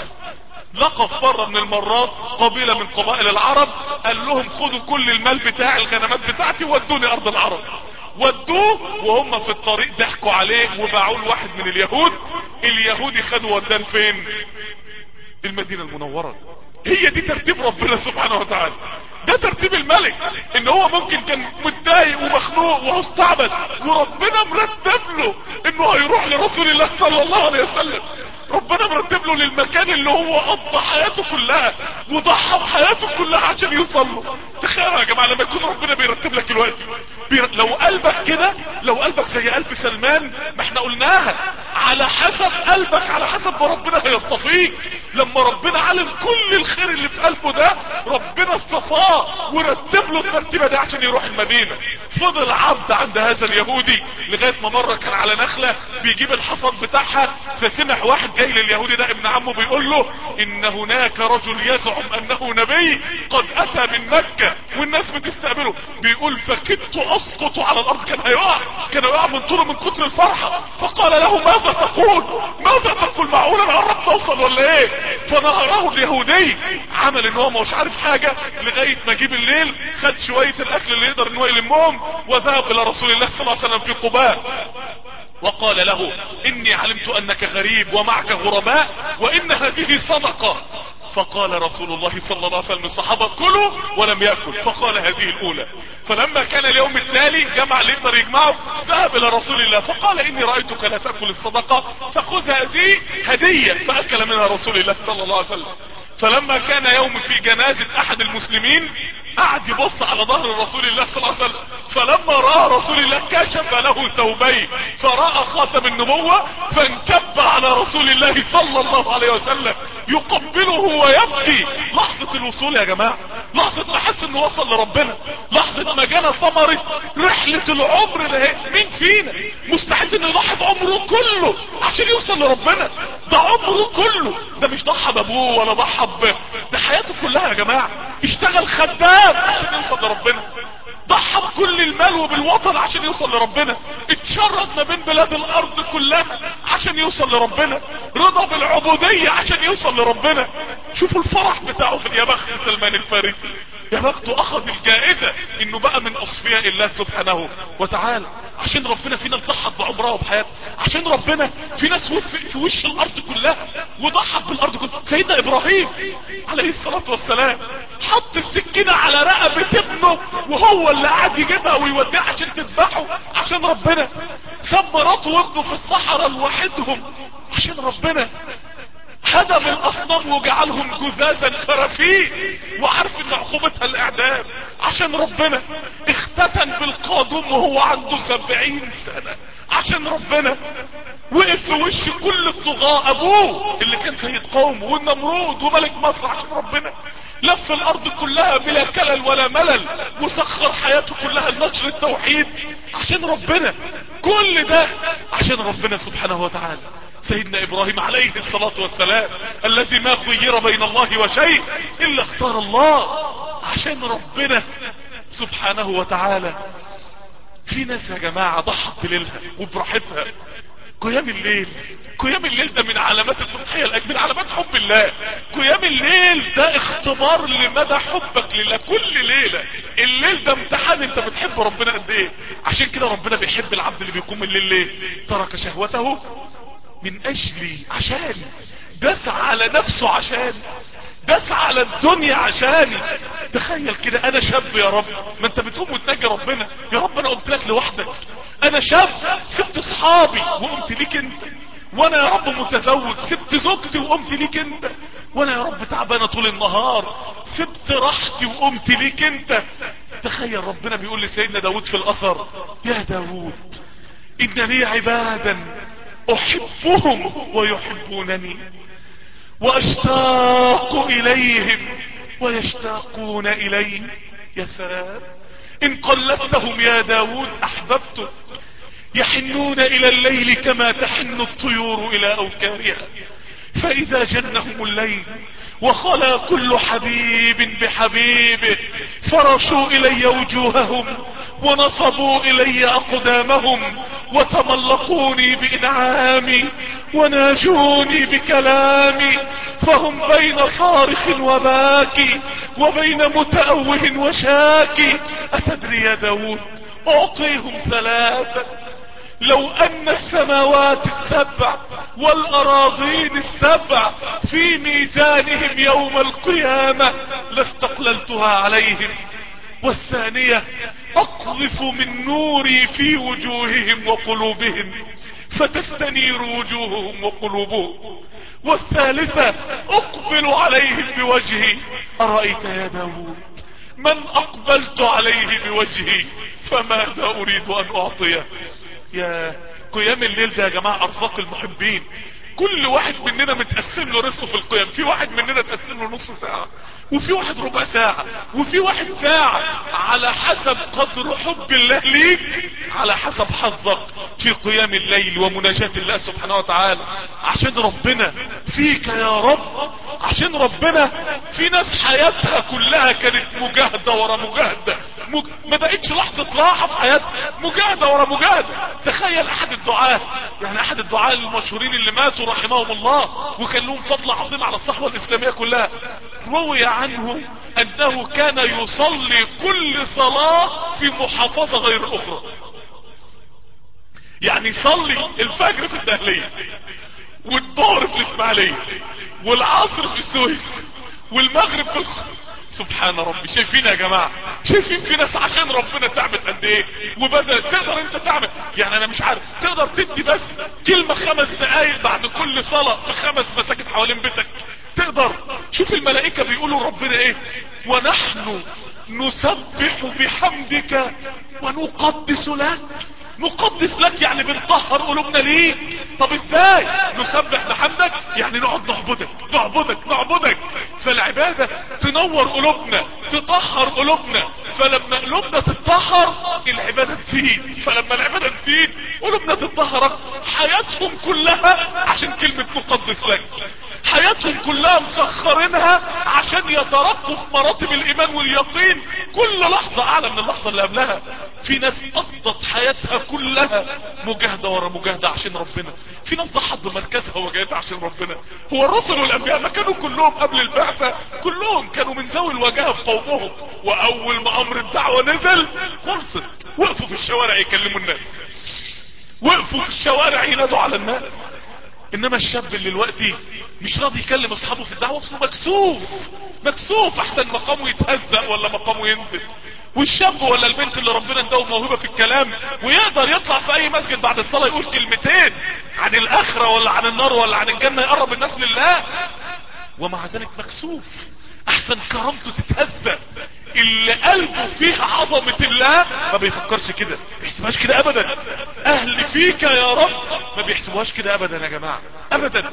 لقف مرة من المرات قبيلة من قبائل العرب قال لهم خدوا كل المال بتاع الغنمات بتاعتي ودوني أرض العرب. ودوه وهم في الطريق ضحكوا عليه وباعوه لواحد من اليهود. اليهودي خدوا ودان فين؟ المدينة المنورة. هي دي ترتيب ربنا سبحانه وتعالى. ده ترتيب الملك إن هو ممكن كان متضايق ومخنوق وهو استعبد وربنا مرتب له إنه هيروح لرسول الله صلى الله عليه وسلم. ربنا مرتب له للمكان اللي هو قضى حياته كلها وضحى بحياته كلها عشان يوصل له. تخيلوا يا جماعة لما يكون ربنا بيرتب لك الوقت بير... لو قلبك كده لو قلبك زي قلب سلمان ما إحنا قلناها على حسب قلبك على حسب ما ربنا هيصطفيك لما ربنا علم كل الخير اللي في قلبه ده ربنا اصطفاه ورتب له الترتيبة دي عشان يروح المدينة. فضل عبد عند هذا اليهودي لغاية ما مرة كان على نخلة بيجيب الحصاد بتاعها فسمع واحد جاي لليهودي ده ابن عمه بيقول له إن هناك رجل يزعم أنه نبي قد أتى من مكة والناس بتستقبله. بيقول فكدت أسقط على الأرض. كان هيقع كان هيقع من طوله من كتر الفرحة. فقال له ماذا تقول؟ ماذا تقول؟ معقول أنا قربت أوصل ولا إيه؟ فنهره اليهودي. عمل إن هو مش عارف حاجة. لغاية ما جه بالليل خد شوية الأكل اللي يقدر إن هو يلمهم وذهب إلى رسول الله صلى الله عليه وسلم في قباء. وقال له إني علمت أنك غريب ومعك غرباء وإن هذه صدقة. فقال رسول الله صلى الله عليه وسلم الصحابة كلوا ولم يأكل. فقال هذه الأولى. فلما كان اليوم التالي جمع اللي يقدر يجمعه ذهب إلى رسول الله فقال إني رأيتك لا تأكل الصدقة فخذ هذه هدية. فأكل منها رسول الله صلى الله عليه وسلم. فلما كان يوم في جنازة أحد المسلمين قعد يبص على ظهر رسول الله صلى الله عليه وسلم. فلما رأى رسول الله كشف له ثوبين فرأى خاتم النبوة فانكب على رسول الله صلى الله عليه وسلم. يقبله ويبكي. لحظة الوصول يا جماعة. لحظة ما حس إنه وصل لربنا. لحظة ما جانا ثمرة رحلة العمر ده. مين فينا؟ مستعد إنه يضحي بعمره كله عشان يوصل لربنا. ده عمره كله. ده مش ضحى بأبوه ولا ضحى ده حياته كلها يا جماعة. اشتغل خدام عشان يوصل لربنا. ضحى بكل المال وبالوطن عشان يوصل لربنا. اتشرد ما بين بلاد الأرض كلها عشان يوصل لربنا. رضا بالعبودية عشان يوصل لربنا. شوفوا الفرح بتاعه في يا بخت سلمان الفارسي. يا بخته أخذ الجائزة إنه بقى من أصفياء الله سبحانه وتعالى. عشان ربنا في ناس ضحت بعمرها وبحياتها. عشان ربنا في ناس وف في وش الأرض كلها وضحت بالأرض كلها. سيدنا إبراهيم عليه الصلاة والسلام حط السكينة على رقبة ابنه وهو اللي قاعد يجيبها ويوديها عشان تذبحه عشان ربنا. ساب مراته وابنه في الصحراء لوحدهم عشان ربنا. هدم الأصنام وجعلهم جذاذا فرفيه وعارف إن عقوبتها الإعدام عشان ربنا. اختتن بالقادوم وهو عنده سبعين سنة عشان ربنا. وقف في وش كل الطغاة أبوه اللي كان سيد قوم والنمرود وملك مصر عشان ربنا. لف الأرض كلها بلا كلل ولا ملل وسخر حياته كلها لنشر التوحيد عشان ربنا. كل ده عشان ربنا سبحانه وتعالى. سيدنا إبراهيم عليه الصلاة والسلام الذي ما خير بين الله وشيء إلا اختار الله عشان ربنا سبحانه وتعالى. في ناس يا جماعة ضحت بليلها وبراحتها. قيام الليل. قيام الليل ده من علامات التضحية من علامات حب الله. قيام الليل ده اختبار لمدى حبك لله كل ليلة. الليل ده امتحان انت بتحب ربنا قد إيه. عشان كده ربنا بيحب العبد اللي بيقوم الليل ليه؟ ترك شهوته من اجلي عشاني داس على نفسه عشاني داس على الدنيا عشاني تخيل كده أنا شاب يا رب ما أنت بتقوم وتنجي ربنا. يا رب أنا قلت لك لوحدك. أنا شاب سبت اصحابي وقمت ليك انت. وأنا يا رب متزوج سبت زوجتي وقمت ليك انت. وأنا يا رب تعبانة طول النهار سبت راحتي وقمت ليك انت. تخيل ربنا بيقول لسيدنا داود في الأثر يا داود إن لي عبادا أحبهم ويحبونني وأشتاق إليهم ويشتاقون إلي. يا سلام. إن قلدتهم يا داود أحببتك. يحنون إلى الليل كما تحن الطيور إلى أوكارها. فإذا جنهم الليل وخلا كل حبيب بحبيبه فرشوا إلي وجوههم ونصبوا إلي أقدامهم وتملقوني بإنعامي وناجوني بكلامي فهم بين صارخ وباكي وبين متأوه وشاكي. أتدري يا داود أعطيهم ثلاثة. لو أن السماوات السبع والأراضين السبع في ميزانهم يوم القيامة لاستقللتها عليهم. والثانية أقذف من نوري في وجوههم وقلوبهم. فتستنير وجوههم وقلوبهم. والثالثة أقبل عليهم بوجهي. أرأيت يا داود؟ من أقبلت عليه بوجهي؟ فماذا أريد أن أعطيه؟ يا قيام الليل ده يا جماعة أرزاق المحبين. كل واحد مننا متقسم له رزقه في القيام. في واحد مننا تقسم له نص ساعة. وفي واحد ربع ساعة وفي واحد ساعة على حسب قدر حب الله ليك على حسب حظك في قيام الليل ومناجاة الله سبحانه وتعالى. عشان ربنا فيك يا رب عشان ربنا في ناس حياتها كلها كانت مجاهدة ورا مجاهدة. مج... ما بقتش لحظة راحة في حياتها. مجاهدة ورا مجاهدة تخيل أحد الدعاة. يعني أحد الدعاة المشهورين اللي ماتوا رحمهم الله وكان لهم فضل عظيم على الصحوة الإسلامية كلها. روي عنه أنه كان يصلي كل صلاة في محافظة غير الاخرى يعني يصلي الفجر في الدهلية والظهر في الإسماعيلية والعصر في السويس والمغرب في الخ... سبحان ربي. شايفين يا جماعة؟ شايفين في ناس عشان ربنا تعبت قد إيه؟ وبذل. تقدر أنت تعمل؟ يعني أنا مش عارف. تقدر تدي بس كلمة خمس دقايق بعد كل صلاة في خمس مساجد حوالين بيتك. تقدر. شوف الملائكة بيقولوا ربنا إيه؟ ونحن نسبح بحمدك ونقدس لك. نقدس لك يعني بنطهر قلوبنا ليه طب إزاي؟ نسبح بحمدك؟ يعني نقعد نعبدك نعبدك نعبدك. فالعبادة تنور قلوبنا تطهر قلوبنا. فلما قلوبنا تتطهر العبادة تزيد. فلما العبادة تزيد قلوبنا تتطهر حياتهم كلها عشان كلمة نقدس لك. حياتهم كلها مسخرينها عشان يترقوا في مراتب الإيمان واليقين. كل لحظة أعلى من اللحظة اللي قبلها. في ناس قضت حياتها كلها مجاهدة ورا مجاهدة عشان ربنا. في ناس ضحت بمركزها وجاهدة عشان ربنا. هو الرسل والأنبياء ما كانوا كلهم قبل البعثة. كلهم كانوا من ذوي الوجاهة في قومهم. وأول ما أمر الدعوة نزل خلصت. وقفوا في الشوارع يكلموا الناس. وقفوا في الشوارع ينادوا على الناس. إنما الشاب اللي دلوقتي مش راضي يكلم أصحابه في الدعوة اصله مكسوف. مكسوف أحسن مقامه يتهزأ ولا مقامه ينزل. والشاب ولا البنت اللي ربنا اداه موهبة في الكلام ويقدر يطلع في أي مسجد بعد الصلاة يقول كلمتين عن الآخرة ولا عن النار ولا عن الجنة يقرب الناس لله. ومع ذلك مكسوف. أحسن كرامته تتهزأ. اللي قلبه فيه عظمة الله ما بيفكرش كده. بيحسبهاش كده ابدا. أهل فيك يا رب. ما بيحسبوهاش كده ابدا يا جماعة. ابدا.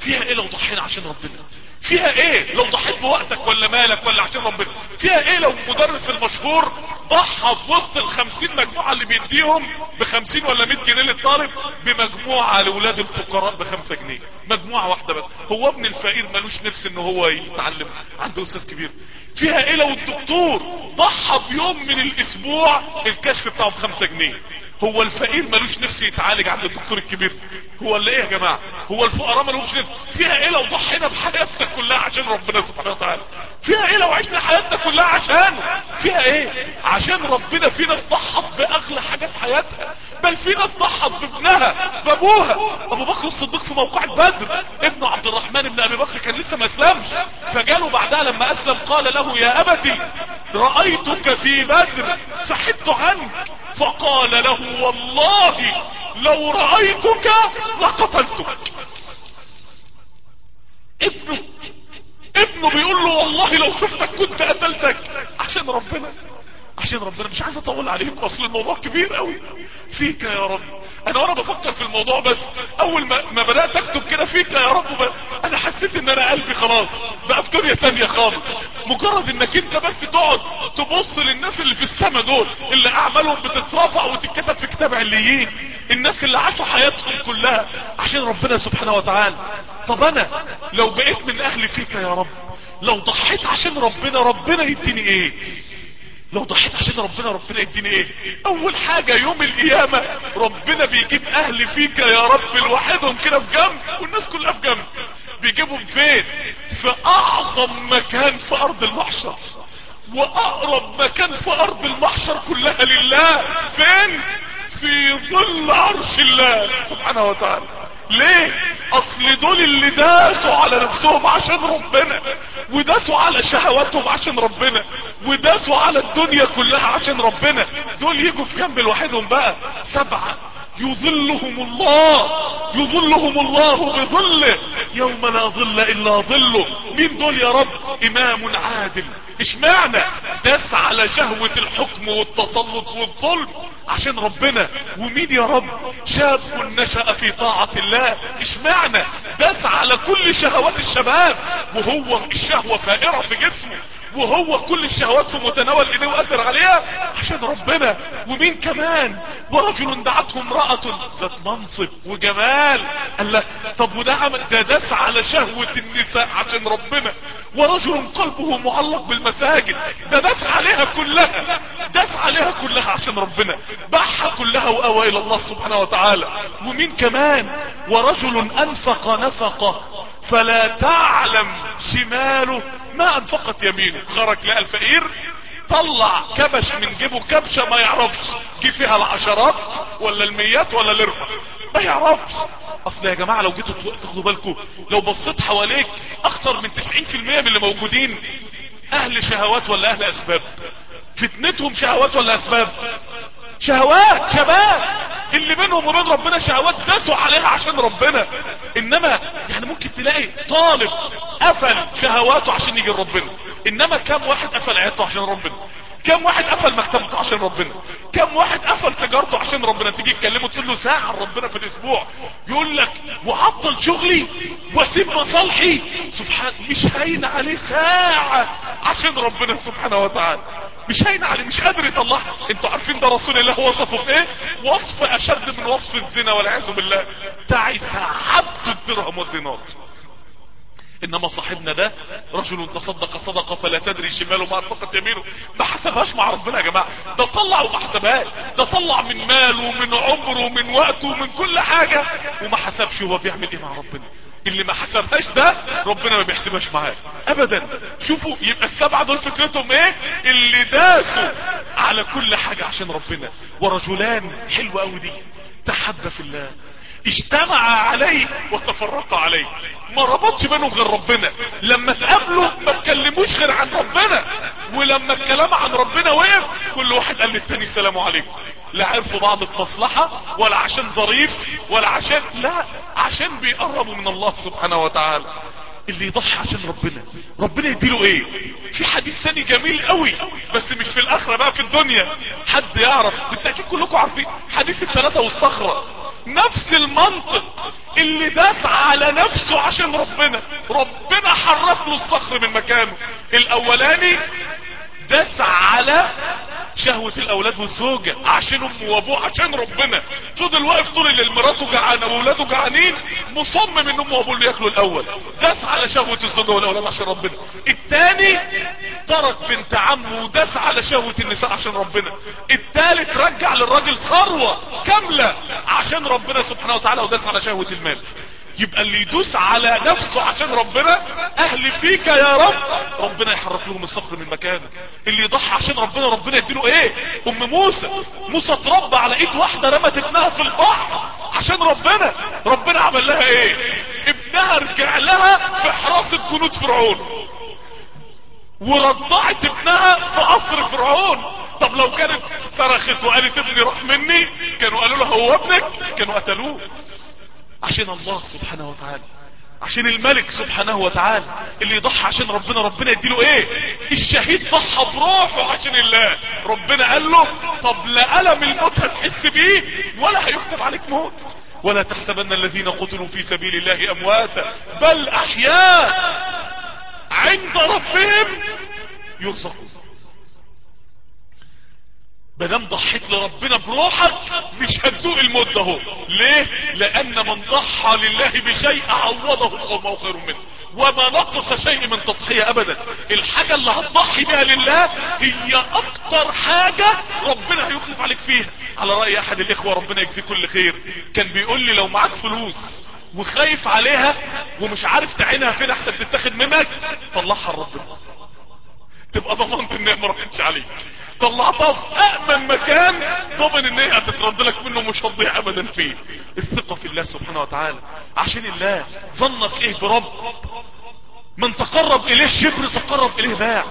فيها إيه لو ضحينا عشان ربنا؟ فيها إيه؟ لو ضحيت بوقتك ولا مالك ولا عشان ربنا. فيها إيه لو المدرس المشهور ضحى في وسط الخمسين مجموعة اللي بيديهم بخمسين ولا مئة جنيه للطالب بمجموعة لولاد الفقراء بخمسة جنيه. مجموعة واحدة بس. هو ابن الفقير ملوش نفس ان هو يتعلم. عنده أستاذ كبير. فيها إيه لو الدكتور ضحى بيوم من الأسبوع الكشف بتاعه بخمسة جنيه؟ هو الفقير ملوش نفس يتعالج عند الدكتور الكبير. هو اللي إيه يا جماعة؟ هو الفقراء ملوش نفس فيها إيه لو ضحينا بحياتنا كلها عشان ربنا سبحانه وتعالى. فيها إيه لو عشنا حياتنا كلها عشانه فيها إيه؟ عشان ربنا في ناس ضحت بأغلى حاجة في حياتها. بل في ناس ضحت بابنها بأبوها. أبو بكر الصديق في موقع بدر. ابن عبد الرحمن بن أبي بكر كان لسه ما أسلمش. فجاله بعدها لما أسلم قال له يا أبتي رأيتك في بدر فحدت عنك. فقال له والله لو رأيتك لقتلتك ابنه ابنه بيقول له والله لو شفتك كنت قتلتك. عشان ربنا. عشان ربنا مش عايز اطول عليكم اصل الموضوع كبير قوي. فيك يا رب. أنا وأنا بفكر في الموضوع بس اول ما, ما بدأت اكتب كده فيك يا رب ب... أنا حسيت ان أنا قلبي خلاص بقى في دنيا تانية خالص. مجرد انك انت بس تقعد تبص للناس اللي في السما دول اللي اعمالهم بتترفع وتتكتب في كتاب عليين الناس اللي عاشوا حياتهم كلها عشان ربنا سبحانه وتعالى. طب أنا لو بقيت من أهل فيك يا رب لو ضحيت عشان ربنا ربنا يديني إيه؟ لو ضحيت عشان ربنا ربنا يديني إيه؟ أول حاجة يوم القيامة ربنا بيجيب أهل فيك يا رب لوحدهم كده في جنب والناس كلها في جنب. بيجيبهم فين؟ في أعظم مكان في أرض المحشر. وأقرب مكان في أرض المحشر كلها لله. فين؟ في ظل عرش الله. سبحانه وتعالى. ليه؟ أصل دول اللي داسوا على نفسهم عشان ربنا وداسوا على شهواتهم عشان ربنا وداسوا على الدنيا كلها عشان ربنا. دول يجوا في جنب لوحدهم بقى. سبعة. يظلهم الله. يظلهم الله بظله. يوم لا ظل إلا ظله. مين دول يا رب؟ إمام عادل. اشمعنى داس على شهوة الحكم والتسلط والظلم. عشان ربنا ومين يا رب؟ شاب نشأ في طاعة الله. اشمعنى؟ داس على كل شهوات الشباب وهو الشهوة فائرة في جسمه. وهو كل الشهوات في متناول إيديه وقدر عليها عشان ربنا. ومين كمان؟ ورجل دعته امرأة ذات منصب وجمال. قال لك طب وده ده داس على شهوة النساء عشان ربنا. ورجل قلبه معلق بالمساجد ده داس عليها كلها. داس عليها كلها عشان ربنا. باعها كلها وأوى إلى الله سبحانه وتعالى. ومين كمان؟ ورجل أنفق نفقة فلا تعلم شماله ما انفقت يمينه. خرج لقى الفقير طلع كبش من جيبه كبشة ما يعرفش جي فيها العشرات ولا الميات ولا الاربع ما يعرفش. أصل يا جماعة لو جيتوا تاخدوا بالكم لو بصيت حواليك أكتر من 90% من اللي موجودين أهل شهوات ولا أهل أسباب. فتنتهم شهوات ولا أسباب. شهوات شباب. اللي بينهم وبين ربنا شهوات داسوا عليها عشان ربنا. إنما يعني ممكن تلاقي طالب قفل شهواته عشان يجي ربنا إنما كم واحد قفل عيادته عشان ربنا. كم واحد قفل مكتبته عشان ربنا. كم واحد قفل تجارته عشان ربنا. تيجي تكلمه تقول له ساعة ربنا في الأسبوع. يقول لك وعطل شغلي وأسيب مصالحي. سبحان مش هين عليه ساعة عشان ربنا سبحانه وتعالى. مش هين عليه مش قادر يطلع. أنتوا عارفين ده رسول الله وصفه بإيه؟ وصف أشد من وصف الزنا والعياذ بالله. تعس عبد الدرهم والدينار. إنما صاحبنا ده رجل تصدق صدقة فلا تدري شماله ما انفقت يمينه. ما حسبهاش مع ربنا يا جماعة. ده طلع وما حسبهاش. ده طلع من ماله ومن عمره ومن وقته ومن كل حاجة. وما حسبش هو بيعمل إيه مع ربنا. اللي ما حسبهاش ده ربنا ما بيحسبهاش معاه. ابدا. شوفوا يبقى السبعة دول فكرتهم إيه؟ اللي داسوا على كل حاجة عشان ربنا. ورجلان حلوة قوي دي. تحبا في الله. اجتمع عليه وتفرقا عليه. ما ربطش بينهم غير ربنا. لما تقابلوا ما تكلموش غير عن ربنا. ولما الكلام عن ربنا وقف كل واحد قال للتاني السلام عليكم. لا عرفوا بعض في مصلحة ولا عشان ظريف ولا عشان لا عشان بيقربوا من الله سبحانه وتعالى. اللي يضحي عشان ربنا. ربنا يديله إيه؟ في حديث تاني جميل قوي بس مش في الآخرة بقى في الدنيا. حد يعرف؟ بالتأكيد كلكم عارفين حديث الثلاثة والصخرة. نفس المنطق اللي داس على نفسه عشان ربنا. ربنا حرك له الصخر من مكانه. الأولاني داس على شهوة الأولاد والزوجة عشان امه وأبوه عشان ربنا. فضل واقف طول الليل مراته جعانة وأولاده جعانين مصمم إن امه وأبوه ياكلوا الأول. داس على شهوة الزوجة والأولاد عشان ربنا. التاني ترك بنت عمه وداس على شهوة النساء عشان ربنا. التالت رجع للراجل ثروة كاملة عشان ربنا سبحانه وتعالى وداس على شهوة المال. يبقى اللي يدوس على نفسه عشان ربنا أهل فيك يا رب. ربنا يحرك لهم الصخر من مكانه اللي يضحي عشان ربنا ربنا يديله إيه؟ أم موسى. موسى اتربى على إيد واحدة رمت ابنها في البحر عشان ربنا. ربنا عمل لها إيه؟ ابنها رجع لها في حراسة جنود فرعون. ورضعت ابنها في قصر فرعون. طب لو كانت صرخت وقالت ابني راح مني كانوا قالوا له هو ابنك؟ كانوا قتلوه. عشان الله سبحانه وتعالى. عشان الملك سبحانه وتعالى. اللي يضحي عشان ربنا. ربنا يديله إيه؟ الشهيد ضحى بروحه عشان الله. ربنا قال له طب لا ألم الموت هتحس بيه؟ ولا هيكتب عليك موت. ولا تحسبن الذين قتلوا في سبيل الله أمواتا بل أحياء عند ربهم يرزقون. مادام ضحيت لربنا بروحك مش هتذوق الموت ده هو ليه؟ لأن من ضحى لله بشيء عوضه الله خير منه. وما نقص شيء من تضحية ابدا. الحاجة اللي هتضحي بها لله هي أكتر حاجة ربنا هيخلف عليك فيها. على رأي أحد الإخوة ربنا يجزيه كل خير. كان بيقول لي لو معاك فلوس وخايف عليها ومش عارف تعينها فين أحسن تتاخد منك طلعها لربنا تبقى ضمنت ان ما راحتش عليك. طلعتها في امن مكان ضمن ان هي هتترد لك منه مش هتضيع ابدا فيه. الثقة في الله سبحانه وتعالى. عشان الله ظنك إيه برب؟ من تقرب إليه شبر تقرب إليه باع.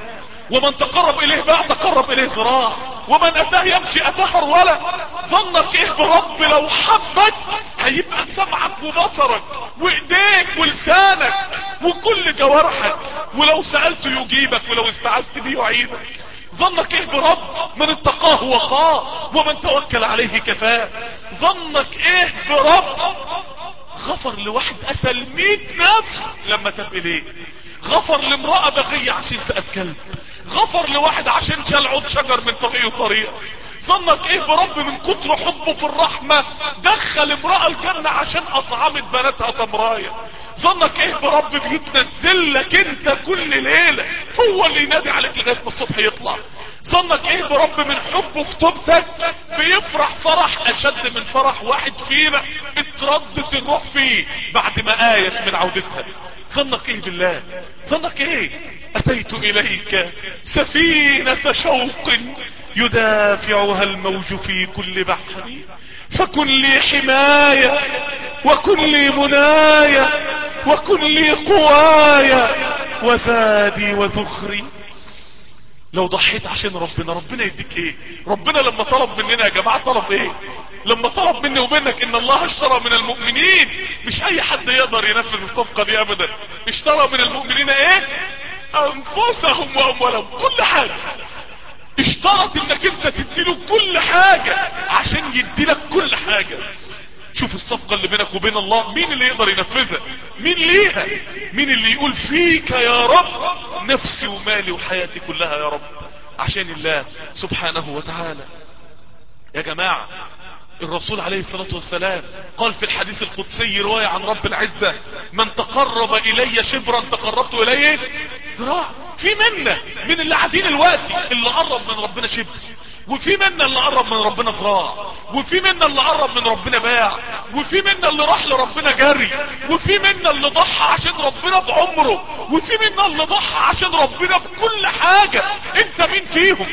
ومن تقرب إليه باع تقرب إليه ذراع ومن أتاه يمشي أتاه ولا. ظنك إيه برب لو حبك هيبقى سمعك وبصرك وإيديك ولسانك وكل جوارحك. ولو سألته يجيبك ولو استعذت بيه يعيدك. ظنك إيه برب من اتقاه وقاه ومن توكل عليه كفاه. ظنك إيه برب غفر لواحد قتل مئة نفس لما تاب إليه. غفر لامرأة بغية عشان سأت كلب غفر لواحد عشان شال عود شجر من طريقه وطريقك ظنك إيه برب من كتر حبه في الرحمة دخل امرأة الجنة عشان أطعمت بناتها تمراية. ظنك إيه برب بيتنزل لك أنت كل ليلة. هو اللي ينادي عليك لغاية ما الصبح يطلع. ظنك إيه برب من حبه في توبتك بيفرح فرح أشد من فرح واحد فينا. اتردت الروح فيه بعد ما ايس من عودتها. ظنك إيه بالله؟ ظنك إيه؟ أتيت إليك سفينة شوق يدافعها الموج في كل بحر فكن لي حماية وكن لي مناية وكن لي قوايا وزادي وذخري. لو ضحيت عشان ربنا ربنا يديك إيه؟ ربنا لما طلب مننا يا جماعة طلب إيه؟ لما طلب مني ومنك إن الله اشترى من المؤمنين مش أي حد يقدر ينفذ الصفقة دي ابدا. اشترى من المؤمنين إيه؟ أنفسهم وأموالهم كل حاجة. اشترط إنك أنت تديله كل حاجة عشان يديلك كل حاجة. شوف الصفقة اللي بينك وبين الله مين اللي يقدر ينفذها؟ مين ليها؟ مين اللي يقول فيك يا رب نفسي ومالي وحياتي كلها يا رب؟ عشان الله سبحانه وتعالى. يا جماعة الرسول عليه الصلاة والسلام قال في الحديث القدسي رواية عن رب العزة من تقرب إلي شبرا تقربت إليه؟ ذراع. في منا من اللي قاعدين الوقت اللي قرب من ربنا شبر. وفي منا اللي قرب من ربنا ذراع. وفي منا اللي قرب من ربنا باع. وفي منا اللي راح لربنا جري. وفي منا اللي ضحى عشان ربنا بعمره. وفي منا اللي ضحى عشان ربنا بكل حاجة. انت مين فيهم؟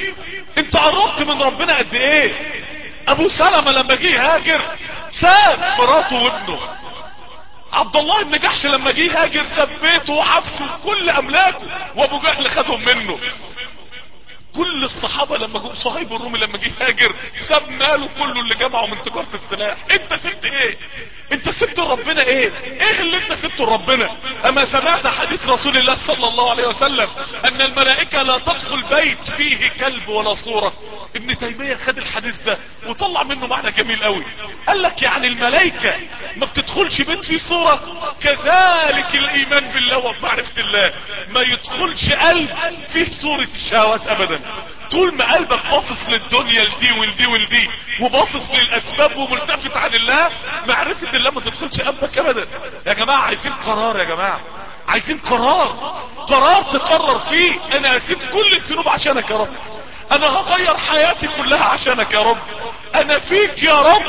انت قربت من ربنا قد إيه؟ أبو سلمة لما جه هاجر ساب مراته وابنه. عبد الله بن جحش لما جه هاجر ساب بيته وحبسه وكل أملاكه وأبو جهل خدهم منه. كل الصحابة لما جو صهيب الرومي لما جه هاجر ساب ماله كله اللي جمعه من تجارة السلاح. انت سبت إيه؟ انت سبت ربنا إيه؟ إيه اللي انت سبته ربنا؟ أما سمعت حديث رسول الله صلى الله عليه وسلم أن الملائكة لا تدخل بيت فيه كلب ولا صورة. ابن تيمية خد الحديث ده وطلع منه معنى جميل قوي. قال لك يعني الملائكة ما بتدخلش بيت فيه صورة. كذلك الإيمان بالله وبمعرفة الله. ما يدخلش قلب فيه صورة الشهوات ابدا. طول ما قلبك باصص للدنيا لدي ولدي ولدي وباصص للأسباب وملتفت عن الله معرفة الله ما تدخلش قلبك ابدا. يا جماعة عايزين قرار يا جماعة. عايزين قرار. قرار تقرر فيه. أنا اسيب كل الذنوب عشانك يا رب. أنا هغير حياتي كلها عشانك يا رب. أنا فيك يا رب.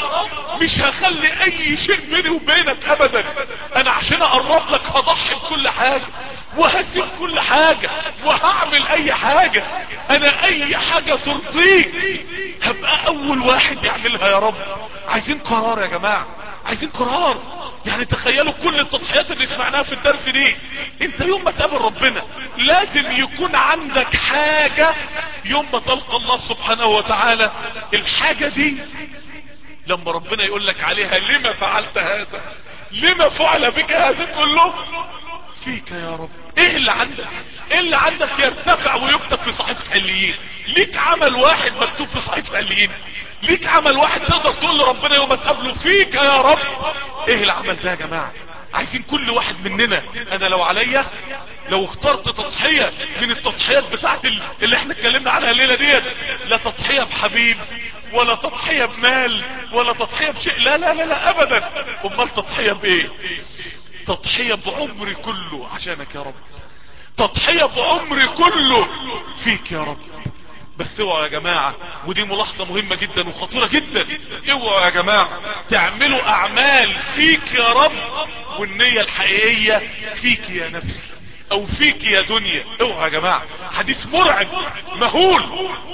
مش هخلي أي شيء بيني وبينك ابدا. أنا عشان أقرب لك هضحي بكل حاجة. وهسيب كل حاجة. وهعمل أي حاجة. أنا أي حاجة ترضيك. هبقى أول واحد يعملها يا رب. عايزين قرار يا جماعة. عايزين قرار. يعني تخيلوا كل التضحيات اللي سمعناها في الدرس دي. انت يوم ما تقابل ربنا لازم يكون عندك حاجة يوم ما تلقى الله سبحانه وتعالى. الحاجة دي لما ربنا يقول لك عليها لما فعلت هذا؟ لما فعل بك هذا تقول له فيك يا رب. إيه اللي عندك؟ إيه اللي عندك يرتفع ويكتب في صحيفة عليين ليك عمل واحد مكتوب في صحيفة عليين ليك عمل واحد تقدر تقول لربنا يوم تقابله فيك يا رب. إيه العمل ده يا جماعة؟ عايزين كل واحد مننا. أنا لو عليا لو اخترت تضحية من التضحيات بتاعت اللي إحنا اتكلمنا عنها الليلة ديت لا تضحية بحبيب ولا تضحية بمال ولا تضحية بشيء. لا لا لا لا ابدا. أمال تضحية بإيه؟ تضحية بعمري كله. عشانك يا رب. تضحية بعمري كله فيك يا رب. بس اوعوا يا جماعة ودي ملاحظة مهمة جدا وخطيرة جدا. اوعوا يا جماعة تعملوا أعمال فيك يا رب والنية الحقيقية فيك يا نفس. أو فيك يا دنيا. اوعى يا جماعة. حديث مرعب مهول.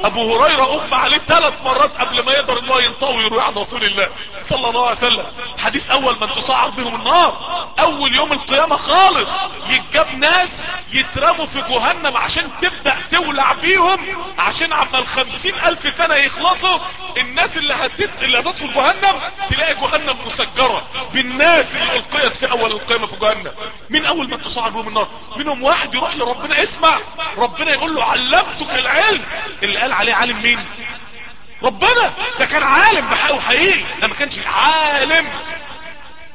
أبو هريرة أغمى عليه ثلاث مرات قبل ما يقدر الله ينطوي ويروي عن رسول الله صلى الله عليه وسلم. حديث أول من تسعر بهم النار. أول يوم القيامة خالص. يتجاب ناس يترموا في جهنم عشان تبدأ تولع بيهم عشان عما الخمسين ألف سنة يخلصوا. الناس اللي هتد... اللي هتدخل جهنم تلاقي جهنم مسجرة. بالناس اللي القيت في أول القيامة في جهنم. من أول من تسعر بهم النار. منهم واحد يروح لربنا اسمع ربنا يقول له علمتك العلم. اللي قال عليه عالم مين؟ ربنا. ده كان عالم بحقه حقيقي. ده ما كانش عالم.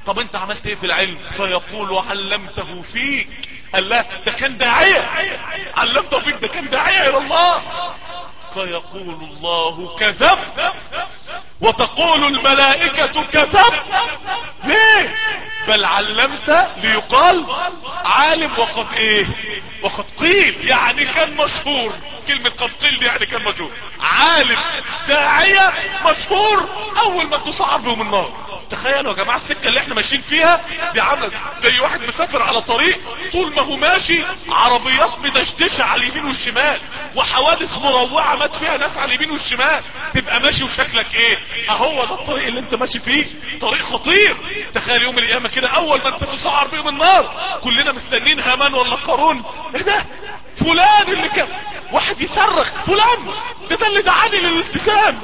طب انت عملت إيه في العلم؟ فيقول علمته فيك. قال لا ده كان داعية. علام توفيق ده كان داعية إلى الله. فيقول الله كذبت. وتقول الملائكة كذبت ليه؟ بل علمت ليقال عالم وقد إيه؟ وقد قيل يعني كان مشهور. كلمة قد قيل دي يعني كان مشهور. عالم داعية مشهور. أول ما تصعر بهم النار. تخيلوا يا جماعة السكة اللي إحنا ماشيين فيها دي عاملة زي واحد مسافر على طريق طول ما هو ماشي عربيات مدشدشة على اليمين والشمال وحوادث مروعة مات فيها ناس على اليمين والشمال. تبقى ماشي وشكلك إيه؟ اهو ده الطريق اللي انت ماشي فيه؟ طريق خطير. تخيل يوم القيامة كده أول ما ستسعر بهم النار. كلنا مستنين هامان ولا قارون. إيه ده؟ فلان اللي كان واحد يصرخ فلان ده ده اللي دعاني للالتزام.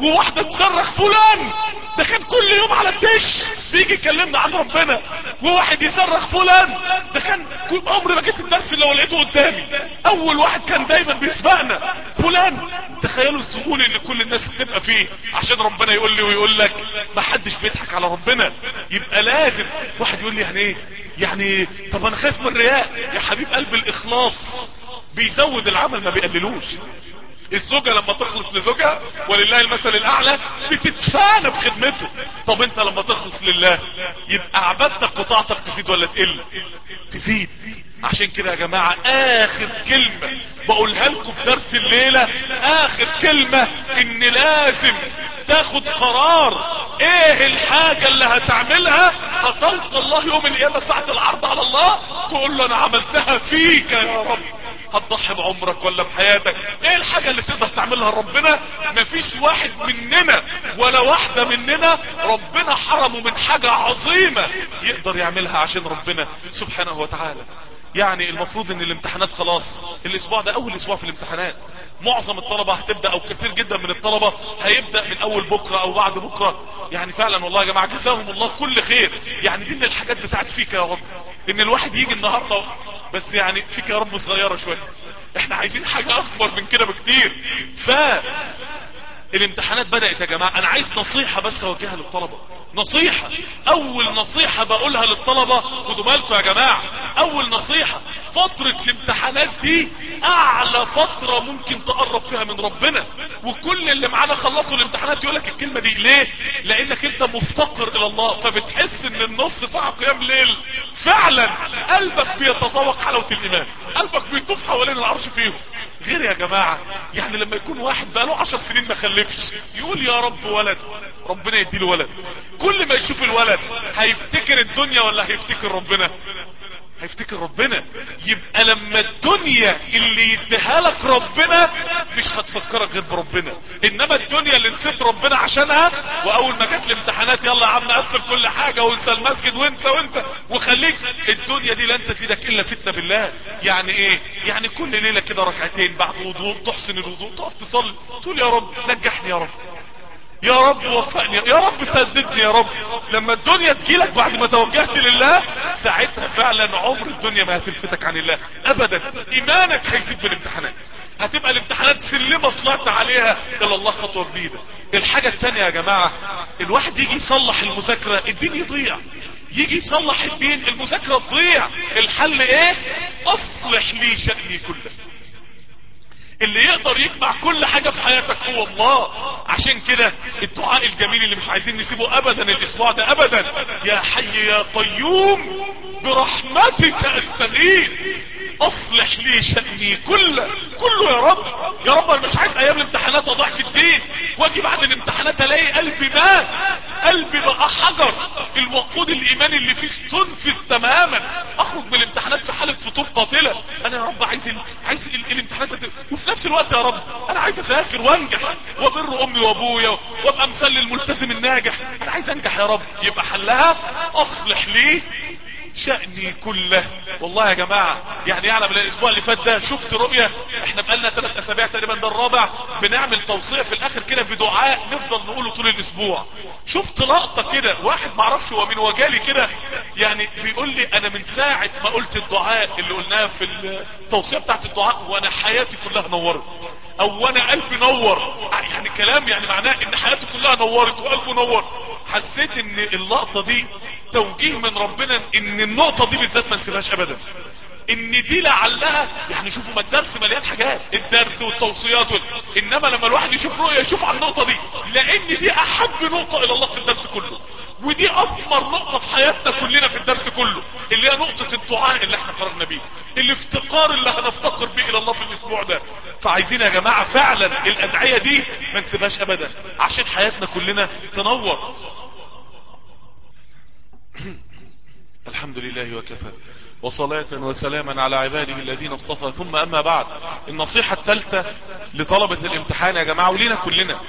وواحدة تصرخ فلان ده كان كل يوم على الدش بيجي يكلمنا عن ربنا. وواحد يصرخ فلان ده كان كل عمري ما جيت الدرس اللي لقيته قدامي. أول واحد كان دايما بيسبقنا فلان. تخيلوا الذهول اللي كل الناس بتبقى فيه عشان ربنا يقول لي ويقول لك ما حدش بيضحك على ربنا. يبقى لازم واحد يقول لي يعني إيه؟ يعني طب أنا خايف من الرياء. يا حبيب قلب الإخلاص. بيزود العمل ما بيقللوش. الزوجة لما تخلص لزوجها ولله المثل الأعلى بتتفانى في خدمته. طب أنت لما تخلص لله يبقى عبادتك وطاعتك تزيد ولا تقل؟ تزيد. عشان كده يا جماعة آخر كلمة بقولها لكم في درس الليلة آخر كلمة إن لازم تاخد قرار. إيه الحاجة اللي هتعملها؟ هتلقى الله يوم القيامة ساعة العرض على الله تقول له أنا عملتها فيك يا رب. هتضحي بعمرك ولا بحياتك؟ إيه الحاجة اللي تقدر تعملها لربنا مفيش واحد مننا ولا واحدة مننا ربنا حرمه من حاجة عظيمة يقدر يعملها عشان ربنا سبحانه وتعالى. يعني المفروض إن الامتحانات خلاص الأسبوع ده أول أسبوع في الامتحانات. معظم الطلبة هتبدأ أو كثير جدا من الطلبة هيبدأ من أول بكرة أو بعد بكرة. يعني فعلا والله يا جماعة جزاهم الله كل خير. يعني دي من الحاجات بتاعت فيك يا رب. إن الواحد يجي النهاردة بس يعني يا رب صغيرة شوية. إحنا عايزين حاجة أكبر من كده بكتير. ف الامتحانات بدأت يا جماعة. أنا عايز نصيحة بس أوجهها للطلبة. نصيحة. أول نصيحة بقولها للطلبة خدوا بالكم يا جماعة. أول نصيحة فترة الامتحانات دي أعلى فترة ممكن تقرب فيها من ربنا. وكل اللي معانا خلصوا الامتحانات يقولك الكلمة دي. ليه؟ لأنك أنت مفتقر إلى الله. فبتحس إن النص ساعة قيام ليل فعلا قلبك بيتذوق حلاوة الإيمان. قلبك بيطوف حوالين العرش فيهم. غير يا جماعة يعني لما يكون واحد بقاله عشر سنين ما خلفش يقول يا رب ولد ربنا يديله ولد. كل ما يشوف الولد هيفتكر الدنيا ولا هيفتكر ربنا؟ هيفتكر ربنا. يبقى لما الدنيا اللي يديها لك ربنا مش هتفكرك غير بربنا. إنما الدنيا اللي نسيت ربنا عشانها وأول ما جت الامتحانات يلا يا عم قفل كل حاجة وانسى المسجد وانسى وانسى. وخليك الدنيا دي لن تزيدك إلا فتنة بالله. يعني إيه؟ يعني كل ليلة كده ركعتين بعد وضوء تحسن الوضوء تقف تصلي. تقول يا رب نجحني يا رب. يا رب وفقني. يا رب سددني يا رب. لما الدنيا تجيلك بعد ما توجهت لله ساعتها فعلا عمر الدنيا ما هتلفتك عن الله. ابدا. إيمانك هيزيد بالامتحانات هتبقى الامتحانات سلمة طلعت عليها. إلى الله خطوة جديدة. الحاجة التانية يا جماعة الواحد يجي يصلح المذاكرة الدين يضيع. يجي يصلح الدين المذاكرة تضيع. الحل إيه؟ أصلح لي شأني كله. اللي يقدر يجمع كل حاجة في حياتك هو الله. عشان كده الدعاء الجميل اللي مش عايزين نسيبه ابدا الأسبوع ده ابدا. يا حي يا قيوم برحمتك أستغيث. أصلح لي شأني كله كله يا رب. يا رب أنا مش عايز أيام الامتحانات اضيع في الدين. واجي بعد الامتحانات الاقي قلبي مات. قلبي بقى حجر. الوقود الايماني اللي فيه تنفذ تماما. أخرج من الامتحانات في حالة فطور قاتلة. أنا يا رب عايز ال... عايز ال... الامتحانات. وفي نفس الوقت يا رب أنا عايز أذاكر وأنجح. وبر أمي وأبويا وأبقى مثل للملتزم الناجح. أنا عايز أنجح يا رب. يبقى حلها. أصلح لي شأني كله. والله يا جماعة يعني يعلم الأسبوع اللي فات ده شفت رؤية إحنا بقالنا ثلاث أسابيع تقريبا ده الرابع بنعمل توصية في الآخر كده بدعاء نفضل نقوله طول الأسبوع. شفت لقطة كده واحد معرفش هو من وجالي كده يعني بيقول لي أنا من ساعة ما قلت الدعاء اللي قلناه في التوصية بتاعت الدعاء وأنا حياتي كلها نورت. أو أنا قلبي نور. يعني كلام يعني معناه إن حياتي كلها نورت وقلبه نور. حسيت إن اللقطة دي توجيه من ربنا إن النقطة دي بالذات ما نسيبهاش ابدا. إن دي لعلها يعني شوفوا ما الدرس مليان حاجات. الدرس والتوصيات وال... إنما لما الواحد يشوف رؤية يشوف على النقطة دي لأن دي أحب نقطة إلى الله في الدرس كله. ودي أثمر نقطة في حياتنا كلنا في الدرس كله اللي هي نقطة الدعاء اللي إحنا خرجنا بيه. الافتقار اللي هنفتقر بيه إلى الله في الأسبوع ده. فعايزين يا جماعة فعلا الأدعية دي ما نسيبهاش ابدا. عشان حياتنا كلنا تنور. الحمد لله وكفى. وصلاة وسلاما على عباده الذين اصطفى. ثم أما بعد النصيحة الثالثة لطلبة الامتحان يا جماعة ولينا كلنا.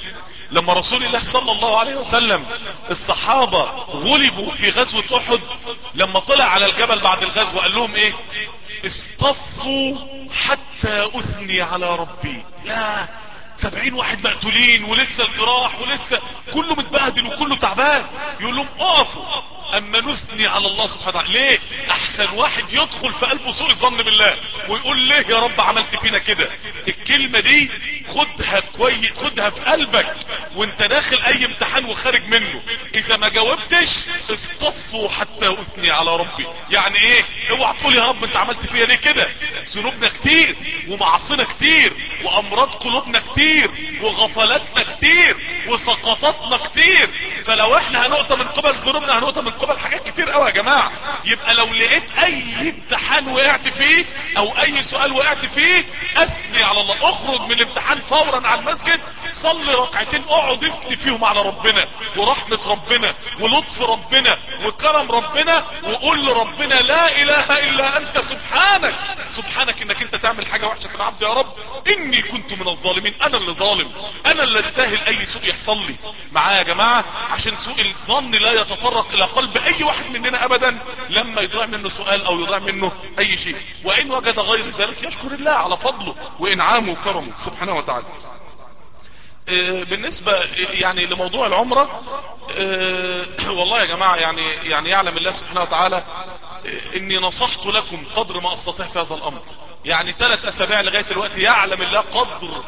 لما رسول الله صلى الله عليه وسلم الصحابة غلبوا في غزوة أحد لما طلع على الجبل بعد الغزو قال لهم إيه؟ اصطفوا حتى أثني على ربي. يا سبعين واحد مقتولين ولسه الجراح ولسه كله متبهدل وكله تعبان. يقول لهم اقفوا. أما نثني على الله سبحانه وتعالى. ليه؟ أحسن واحد يدخل في قلبه سوء الظن بالله ويقول ليه يا رب عملت فينا كده؟ الكلمة دي خدها كويس خدها في قلبك وانت داخل أي امتحان وخارج منه. إذا ما جاوبتش اصطفوا حتى أثني على ربي. يعني إيه؟ اوعى تقول يا رب انت عملت فيا ليه كده؟ ذنوبنا كتير ومعاصينا كتير وأمراض قلوبنا كتير وغفلاتنا كتير وسقطاتنا كتير. فلو إحنا هنقطة من قبل ذنوبنا هنقطة من قبل حاجات كتير قوي يا جماعة. يبقى لو لقيت أي امتحان وقعت فيه أو أي سؤال وقعت فيه أثني على الله. أخرج من الامتحان فورا على المسجد صلي ركعتين اقعد اثني فيهم على ربنا ورحمة ربنا ولطف ربنا وكرم ربنا وقول لربنا لا إله إلا أنت سبحانك. سبحانك إنك أنت تعمل حاجة وحشة في العبد يا رب. إني كنت من الظالمين. أنا اللي ظالم. أنا اللي أستاهل أي سوء يحصل لي. معايا يا جماعة عشان سوء الظن لا يتطرق إلى قلب اي واحد مننا ابدا لما يضيع منه سؤال أو يضيع منه أي شيء. وإن وجد غير ذلك يشكر الله على فضله وإنعامه وكرمه سبحانه وتعالى. بالنسبة يعني لموضوع العمرة والله يا جماعة يعني يعني يعلم الله سبحانه وتعالى إني نصحت لكم قدر ما أستطيع في هذا الأمر. يعني ثلاث أسابيع لغاية الوقت يعلم الله قدر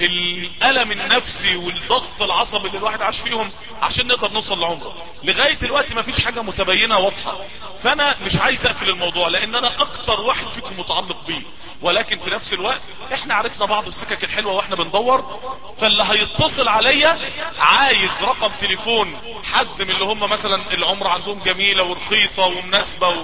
الألم النفسي والضغط العصبي اللي الواحد عاش فيهم عشان نقدر نوصل لعمره. لغاية الوقت ما فيش حاجة متبينة واضحة. فأنا مش عايز أقفل الموضوع لأن أنا أكتر واحد فيكم متعلق بيه. ولكن في نفس الوقت إحنا عرفنا بعض السكك الحلوة وإحنا بندور فاللي هيتصل عليا عايز رقم تليفون حد من اللي هم مثلا العمر عندهم جميلة ورخيصة ومناسبة و...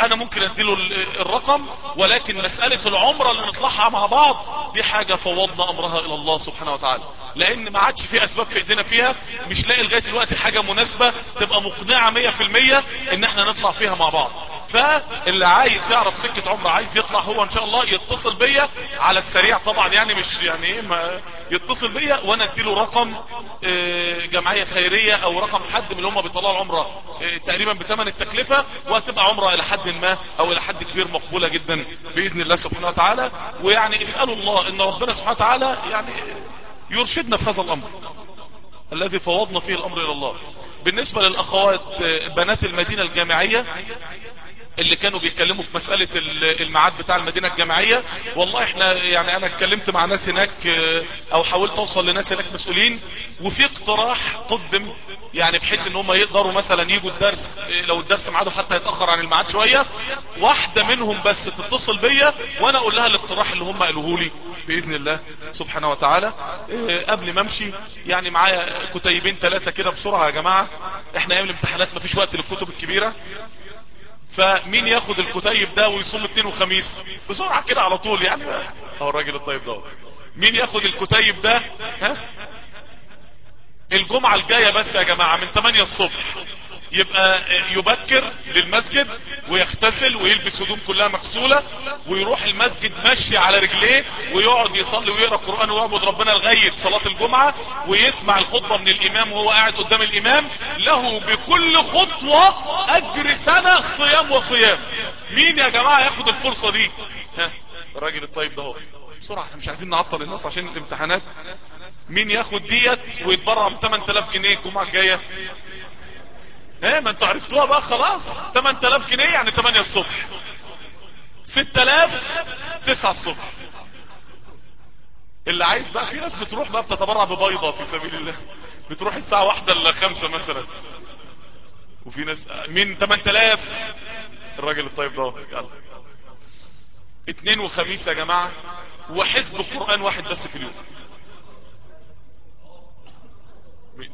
أنا ممكن أديله الرقم ولكن مسألة العمرة اللي نطلعها مع بعض دي حاجة فوضنا أمرها إلى الله سبحانه وتعالى. لأن ما عادش في أسباب في إيدينا فيها مش لاقي لغاية الوقت حاجة مناسبة تبقى مقنعة مية في المية إن إحنا نطلع فيها مع بعض. فاللي عايز يعرف سكة عمره عايز يطلع هو إن شاء الله يتصل بيا على السريع. طبعا يعني مش يعني إيه ما يتصل بيا وأنا أديله رقم جمعية خيرية أو رقم حد من اللي هم بيطلعوا العمرة تقريبا بثمن التكلفة وهتبقى عمرة إلى حد ما أو إلى حد كبير مقبولة جدا بإذن الله سبحانه وتعالى. ويعني اسألوا الله إن ربنا سبحانه وتعالى يعني يرشدنا في هذا الأمر الذي فوضنا فيه الأمر إلى الله. بالنسبة للأخوات بنات المدينة الجامعية اللي كانوا بيتكلموا في مسألة الميعاد بتاع المدينة الجامعية. والله إحنا يعني أنا اتكلمت مع ناس هناك أو حاولت أوصل لناس هناك مسؤولين وفي اقتراح قدم يعني بحيث إن هم يقدروا مثلا يجوا الدرس لو الدرس ميعاده حتى يتأخر عن الميعاد شوية واحدة منهم بس تتصل بيا وأنا أقول لها الاقتراح اللي هم قالوه لي بإذن الله سبحانه وتعالى. قبل ما أمشي يعني معايا كتيبين ثلاثة كده بسرعة يا جماعة. إحنا أيام الامتحانات مفيش وقت للكتب الكبيرة. فمين ياخد الكتيب ده ويصوم اثنين وخميس؟ بسرعة كده على طول يعني. أهو الراجل الطيب ده مين ياخد الكتيب ده؟ ها؟ الجمعة الجاية بس يا جماعة من 8 الصبح. يبقى يبكر للمسجد ويغتسل ويلبس هدوم كلها مغسولة ويروح المسجد ماشي على رجليه ويقعد يصلي ويقرأ قرآن ويعبد ربنا لغاية صلاة الجمعة ويسمع الخطبة من الإمام وهو قاعد قدام الإمام. له بكل خطوة أجر سنة صيام وقيام. مين يا جماعة ياخد الفرصة دي؟ ها الراجل الطيب ده هو بسرعة إحنا مش عايزين نعطل الناس عشان الامتحانات. مين ياخد ديت ويتبرع ب 8000 جنيه الجمعة الجاية؟ إيه ما أنتوا عرفتوها بقى خلاص. 8000 جنيه يعني 8 الصبح. 6000 9 الصبح. اللي عايز بقى في ناس بتروح بقى بتتبرع ببيضة في سبيل الله. بتروح الساعة واحدة الا خمسة مثلا. وفي ناس من 8000 الراجل الطيب ده يلا. اتنين وخميس يا جماعة وحزب القرآن واحد بس في اليوم.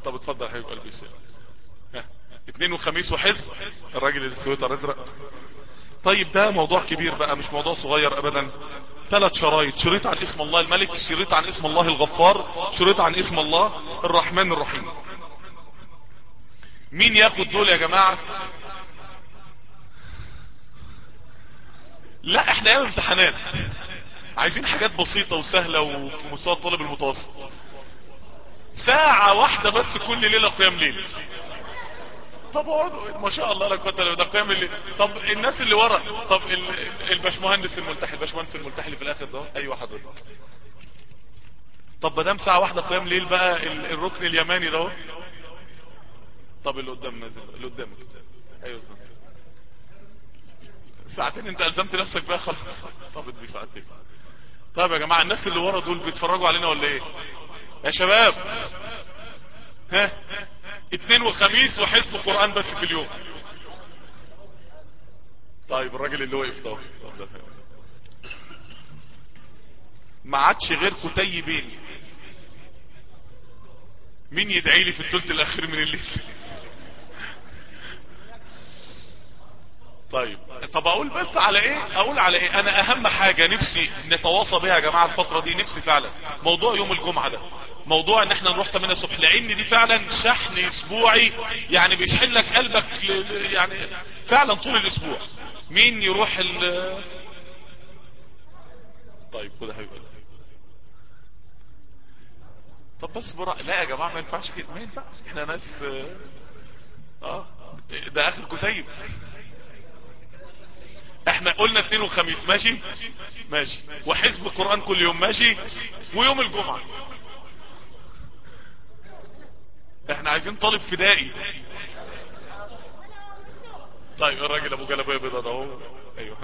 طب اتفضل يا حبيب قلبي يا اتنين وخميس وحزب. الراجل اللي سويتر ازرق طيب ده موضوع كبير بقى مش موضوع صغير ابدا. ثلاث شرايط. شريط عن اسم الله الملك شريط عن اسم الله الغفار شريط عن اسم الله الرحمن الرحيم. مين ياخد دول يا جماعة؟ لا إحنا أيام امتحانات عايزين حاجات بسيطة وسهلة وفي مستوى الطالب المتوسط. ساعة واحدة بس كل ليلة قيام ليل. طب اقعدوا ما شاء الله لا قوه ده قيام الليل طب الناس اللي ورا طب ال- الباشمهندس الملتحي الباشمهندس الملتحي اللي في الآخر ده أيوه حضرتك طب ما دام ساعة واحدة قيام ليل بقى ال- الركن اليماني ده. طب اللي قدام نازل اللي قدامك. أيوه ساعتين انت ألزمت نفسك بقى خلاص. طب ادي ساعتين. طيب يا جماعة الناس اللي ورا دول بيتفرجوا علينا ولا إيه؟ يا شباب. ها؟ اتنين وخميس وحزب قرآن بس في اليوم. طيب الراجل اللي وقف ده. ما عادش غير كتيبين. مين يدعي لي في الثلث الأخير من الليل؟ طيب طب أقول بس على إيه؟ أقول على إيه؟ أنا أهم حاجة نفسي نتواصى بها يا جماعة الفترة دي نفسي فعلا. موضوع يوم الجمعة ده. موضوع ان إحنا نروح 8 الصبح لأن دي فعلا شحن أسبوعي. يعني بيشحن لك قلبك يعني فعلا طول الأسبوع. مين يروح ال طيب خد يا حبيبي. طب بس برا لا يا جماعة ما ينفعش كده. ما ينفعش. إحنا ناس آه ده آخر كتيب. إحنا قلنا اثنين وخميس ماشي؟ ماشي. وحزب القرآن كل يوم ماشي؟ ويوم الجمعة. إحنا عايزين طالب فدائي. طيب الراجل أبو جلابيه بيضاء ده أهو. أيوه.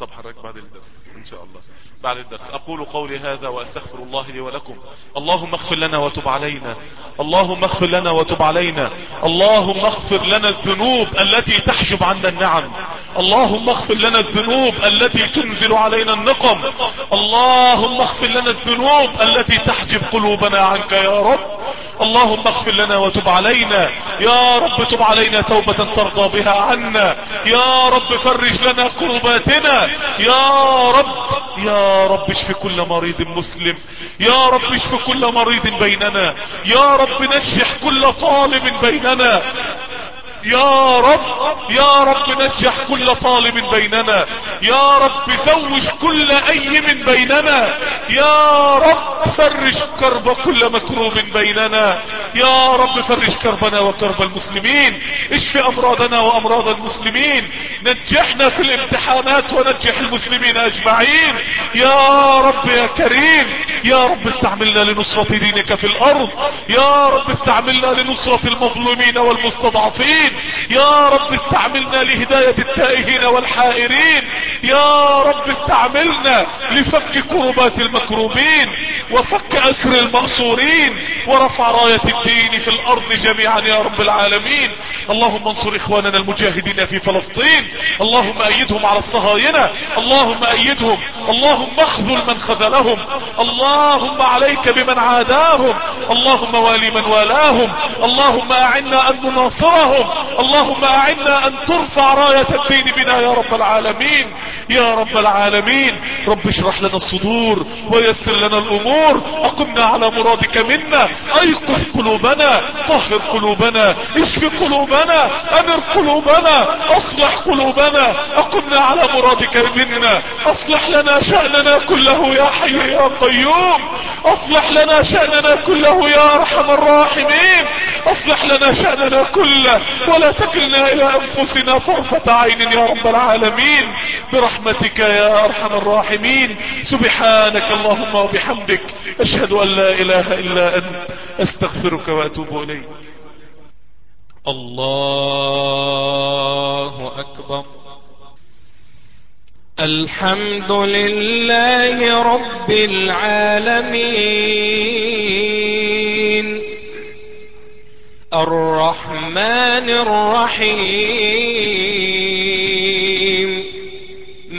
طب حضرتك بعد الدرس إن شاء الله. بعد الدرس. أقول قولي هذا وأستغفر الله لي ولكم. اللهم اغفر لنا وتب علينا. اللهم اغفر لنا وتب علينا. اللهم اغفر لنا الذنوب التي تحجب عنا النعم. اللهم اغفر لنا الذنوب التي تنزل علينا النقم. اللهم اغفر لنا الذنوب التي تحجب قلوبنا عنك يا رب. اللهم اغفر لنا وتب علينا. يا رب تب علينا توبة ترضى بها عنا. يا رب فرج لنا كرباتنا يا رب يا رب اشف كل مريض مسلم يا رب اشف كل مريض بيننا يا رب نجح كل طالب بيننا. يا رب يا رب نجح كل طالب بيننا. يا رب زوج كل ايم بيننا. يا رب فرج كرب كل مكروب بيننا. يا رب فرج كربنا وكرب المسلمين. اشف أمراضنا وأمراض المسلمين. نجحنا في الامتحانات ونجح المسلمين أجمعين. يا رب يا كريم يا رب استعملنا لنصرة دينك في الأرض. يا رب استعملنا لنصرة المظلومين والمستضعفين. يا رب استعملنا لهداية التائهين والحائرين. يا رب استعملنا لفك كربات المكروبين وفك أسر المأسورين ورفع راية الدين في الأرض جميعا يا رب العالمين. اللهم انصر إخواننا المجاهدين في فلسطين. اللهم أيدهم على الصهاينة. اللهم أيدهم. اللهم اخذل من خذلهم. اللهم عليك بمن عاداهم. اللهم والي من والاهم. اللهم أعنا أن نناصرهم. اللهم أعنا أن ترفع راية الدين بنا يا رب العالمين. يا رب العالمين. رب اشرح لنا الصدور ويسر لنا الأمور. أقمنا على مرادك منا. أيقظ قلوبنا. طهر قلوبنا. اشف قلوبنا. أنر قلوبنا. أصلح قلوبنا. أقمنا على مرادك منا. أصلح لنا شأننا كله يا حي يا قيوم. أصلح لنا شأننا كله يا أرحم الراحمين. أصلح لنا شأننا كله. ولا تكلنا إلى أنفسنا طرفة عين يا رب العالمين. برحمتك يا أرحم الراحمين. سبحانك اللهم وبحمدك أشهد أن لا إله إلا أنت أستغفرك وأتوب إليك. الله أكبر. الحمد لله رب العالمين. الرحمن الرحيم.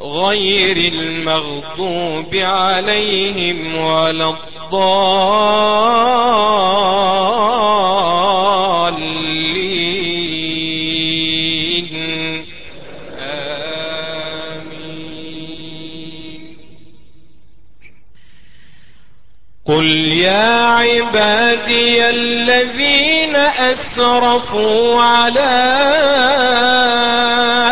غير المغضوب عليهم ولا الضالين. آمين. قل يا عبادي الذين أسرفوا على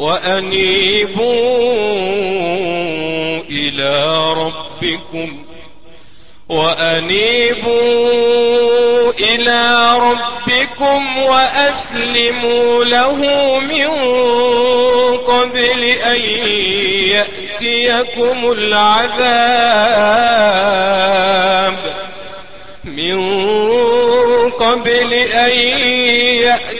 وأنيبوا إلى ربكم وأنيبوا إلى ربكم وأسلموا له من قبل أن يأتيكم العذاب من قبل أن يأتيكم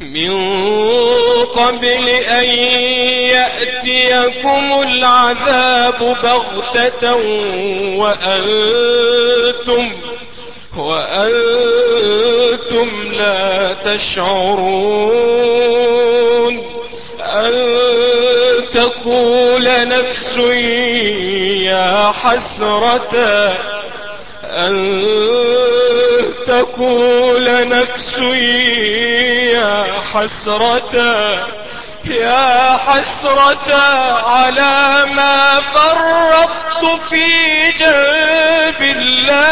من قبل أن يأتيكم العذاب بغتة وأنتم وأنتم لا تشعرون أن تقول نفس يا حسرة أن تقول نفس يا حسرة يا حسرة على ما فرطت في جنب الله.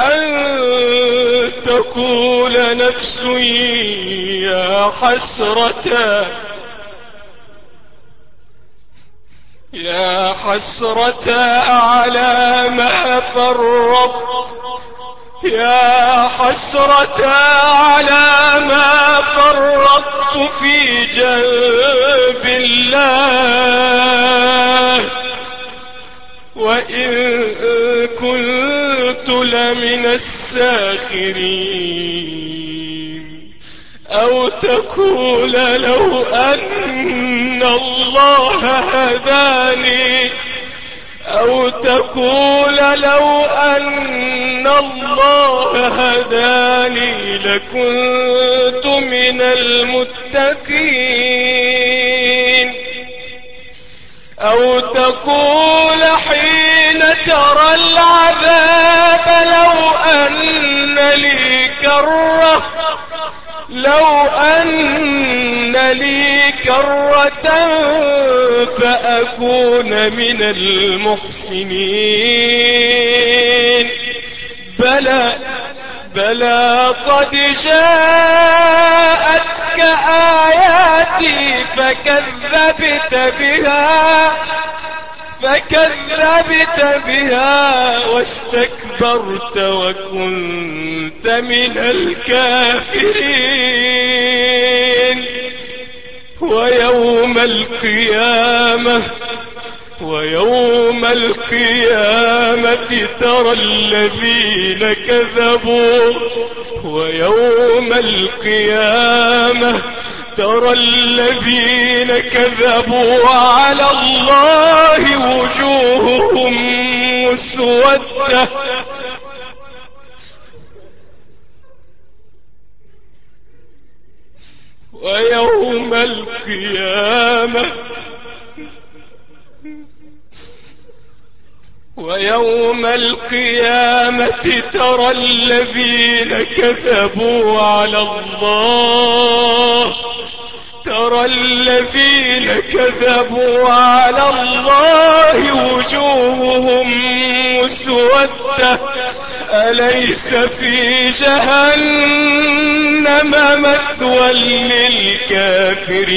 أن تقول نفس يا حسرة يا حسرة على ما فرطت. يا حسرة على ما فرطت في جنب الله. وإن كنت لمن الساخرين. أو تقول لو أن الله هداني أو تقول لو أن الله هداني لكنت من المتقين أو تقول حين ترى العذاب لو أن لي كرة لو أن لي كرة فأكون من المحسنين. بلى بلى قد جاءتك آياتي فكذبت بها. فكذبت بها واستكبرت وكنت من الكافرين. ويوم القيامة ويوم القيامة ترى الذين كذبوا. ويوم القيامة ترى الذين كذبوا. على الله وجوههم مسودة. ويوم القيامة ويوم القيامة ترى الذين كذبوا على الله. ترى الذين كذبوا على الله وجوههم مسودة. أليس في جهنم مثوى للكافرين؟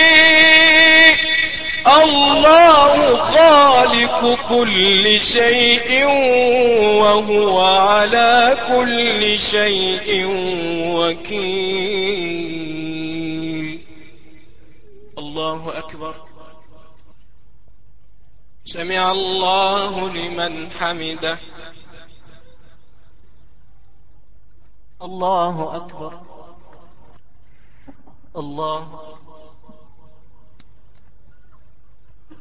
الله خالق كل شيء وهو على كل شيء وكيل. الله أكبر. سمع الله لمن حمده. الله أكبر. الله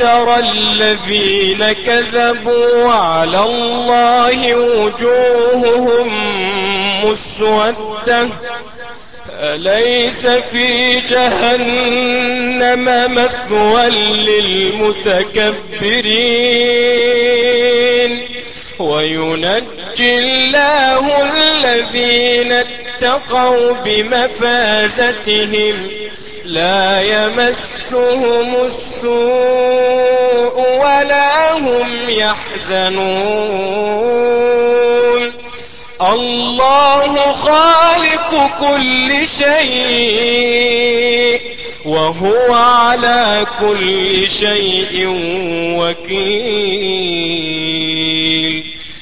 ترى الذين كذبوا على الله وجوههم مسودة. أليس في جهنم مثوى للمتكبرين؟ وينجي الله الذين اتقوا بمفازتهم. لا يمسهم السوء ولا هم يحزنون. الله خالق كل شيء وهو على كل شيء وكيل.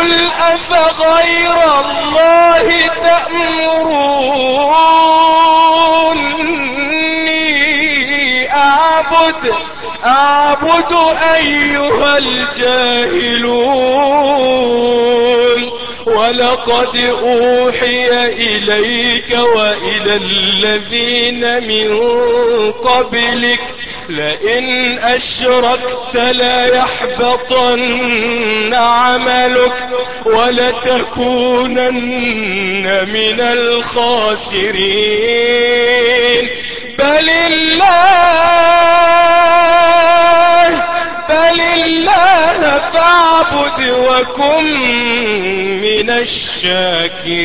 قل أفغير الله تأمروني أعبد أعبد أيها الجاهلون. ولقد أوحي إليك وإلى الذين من قبلك لئن أشركت ليحبطن عملك ولتكونن من الخاسرين. بل الله بل الله فاعبد وكن من الشاكرين.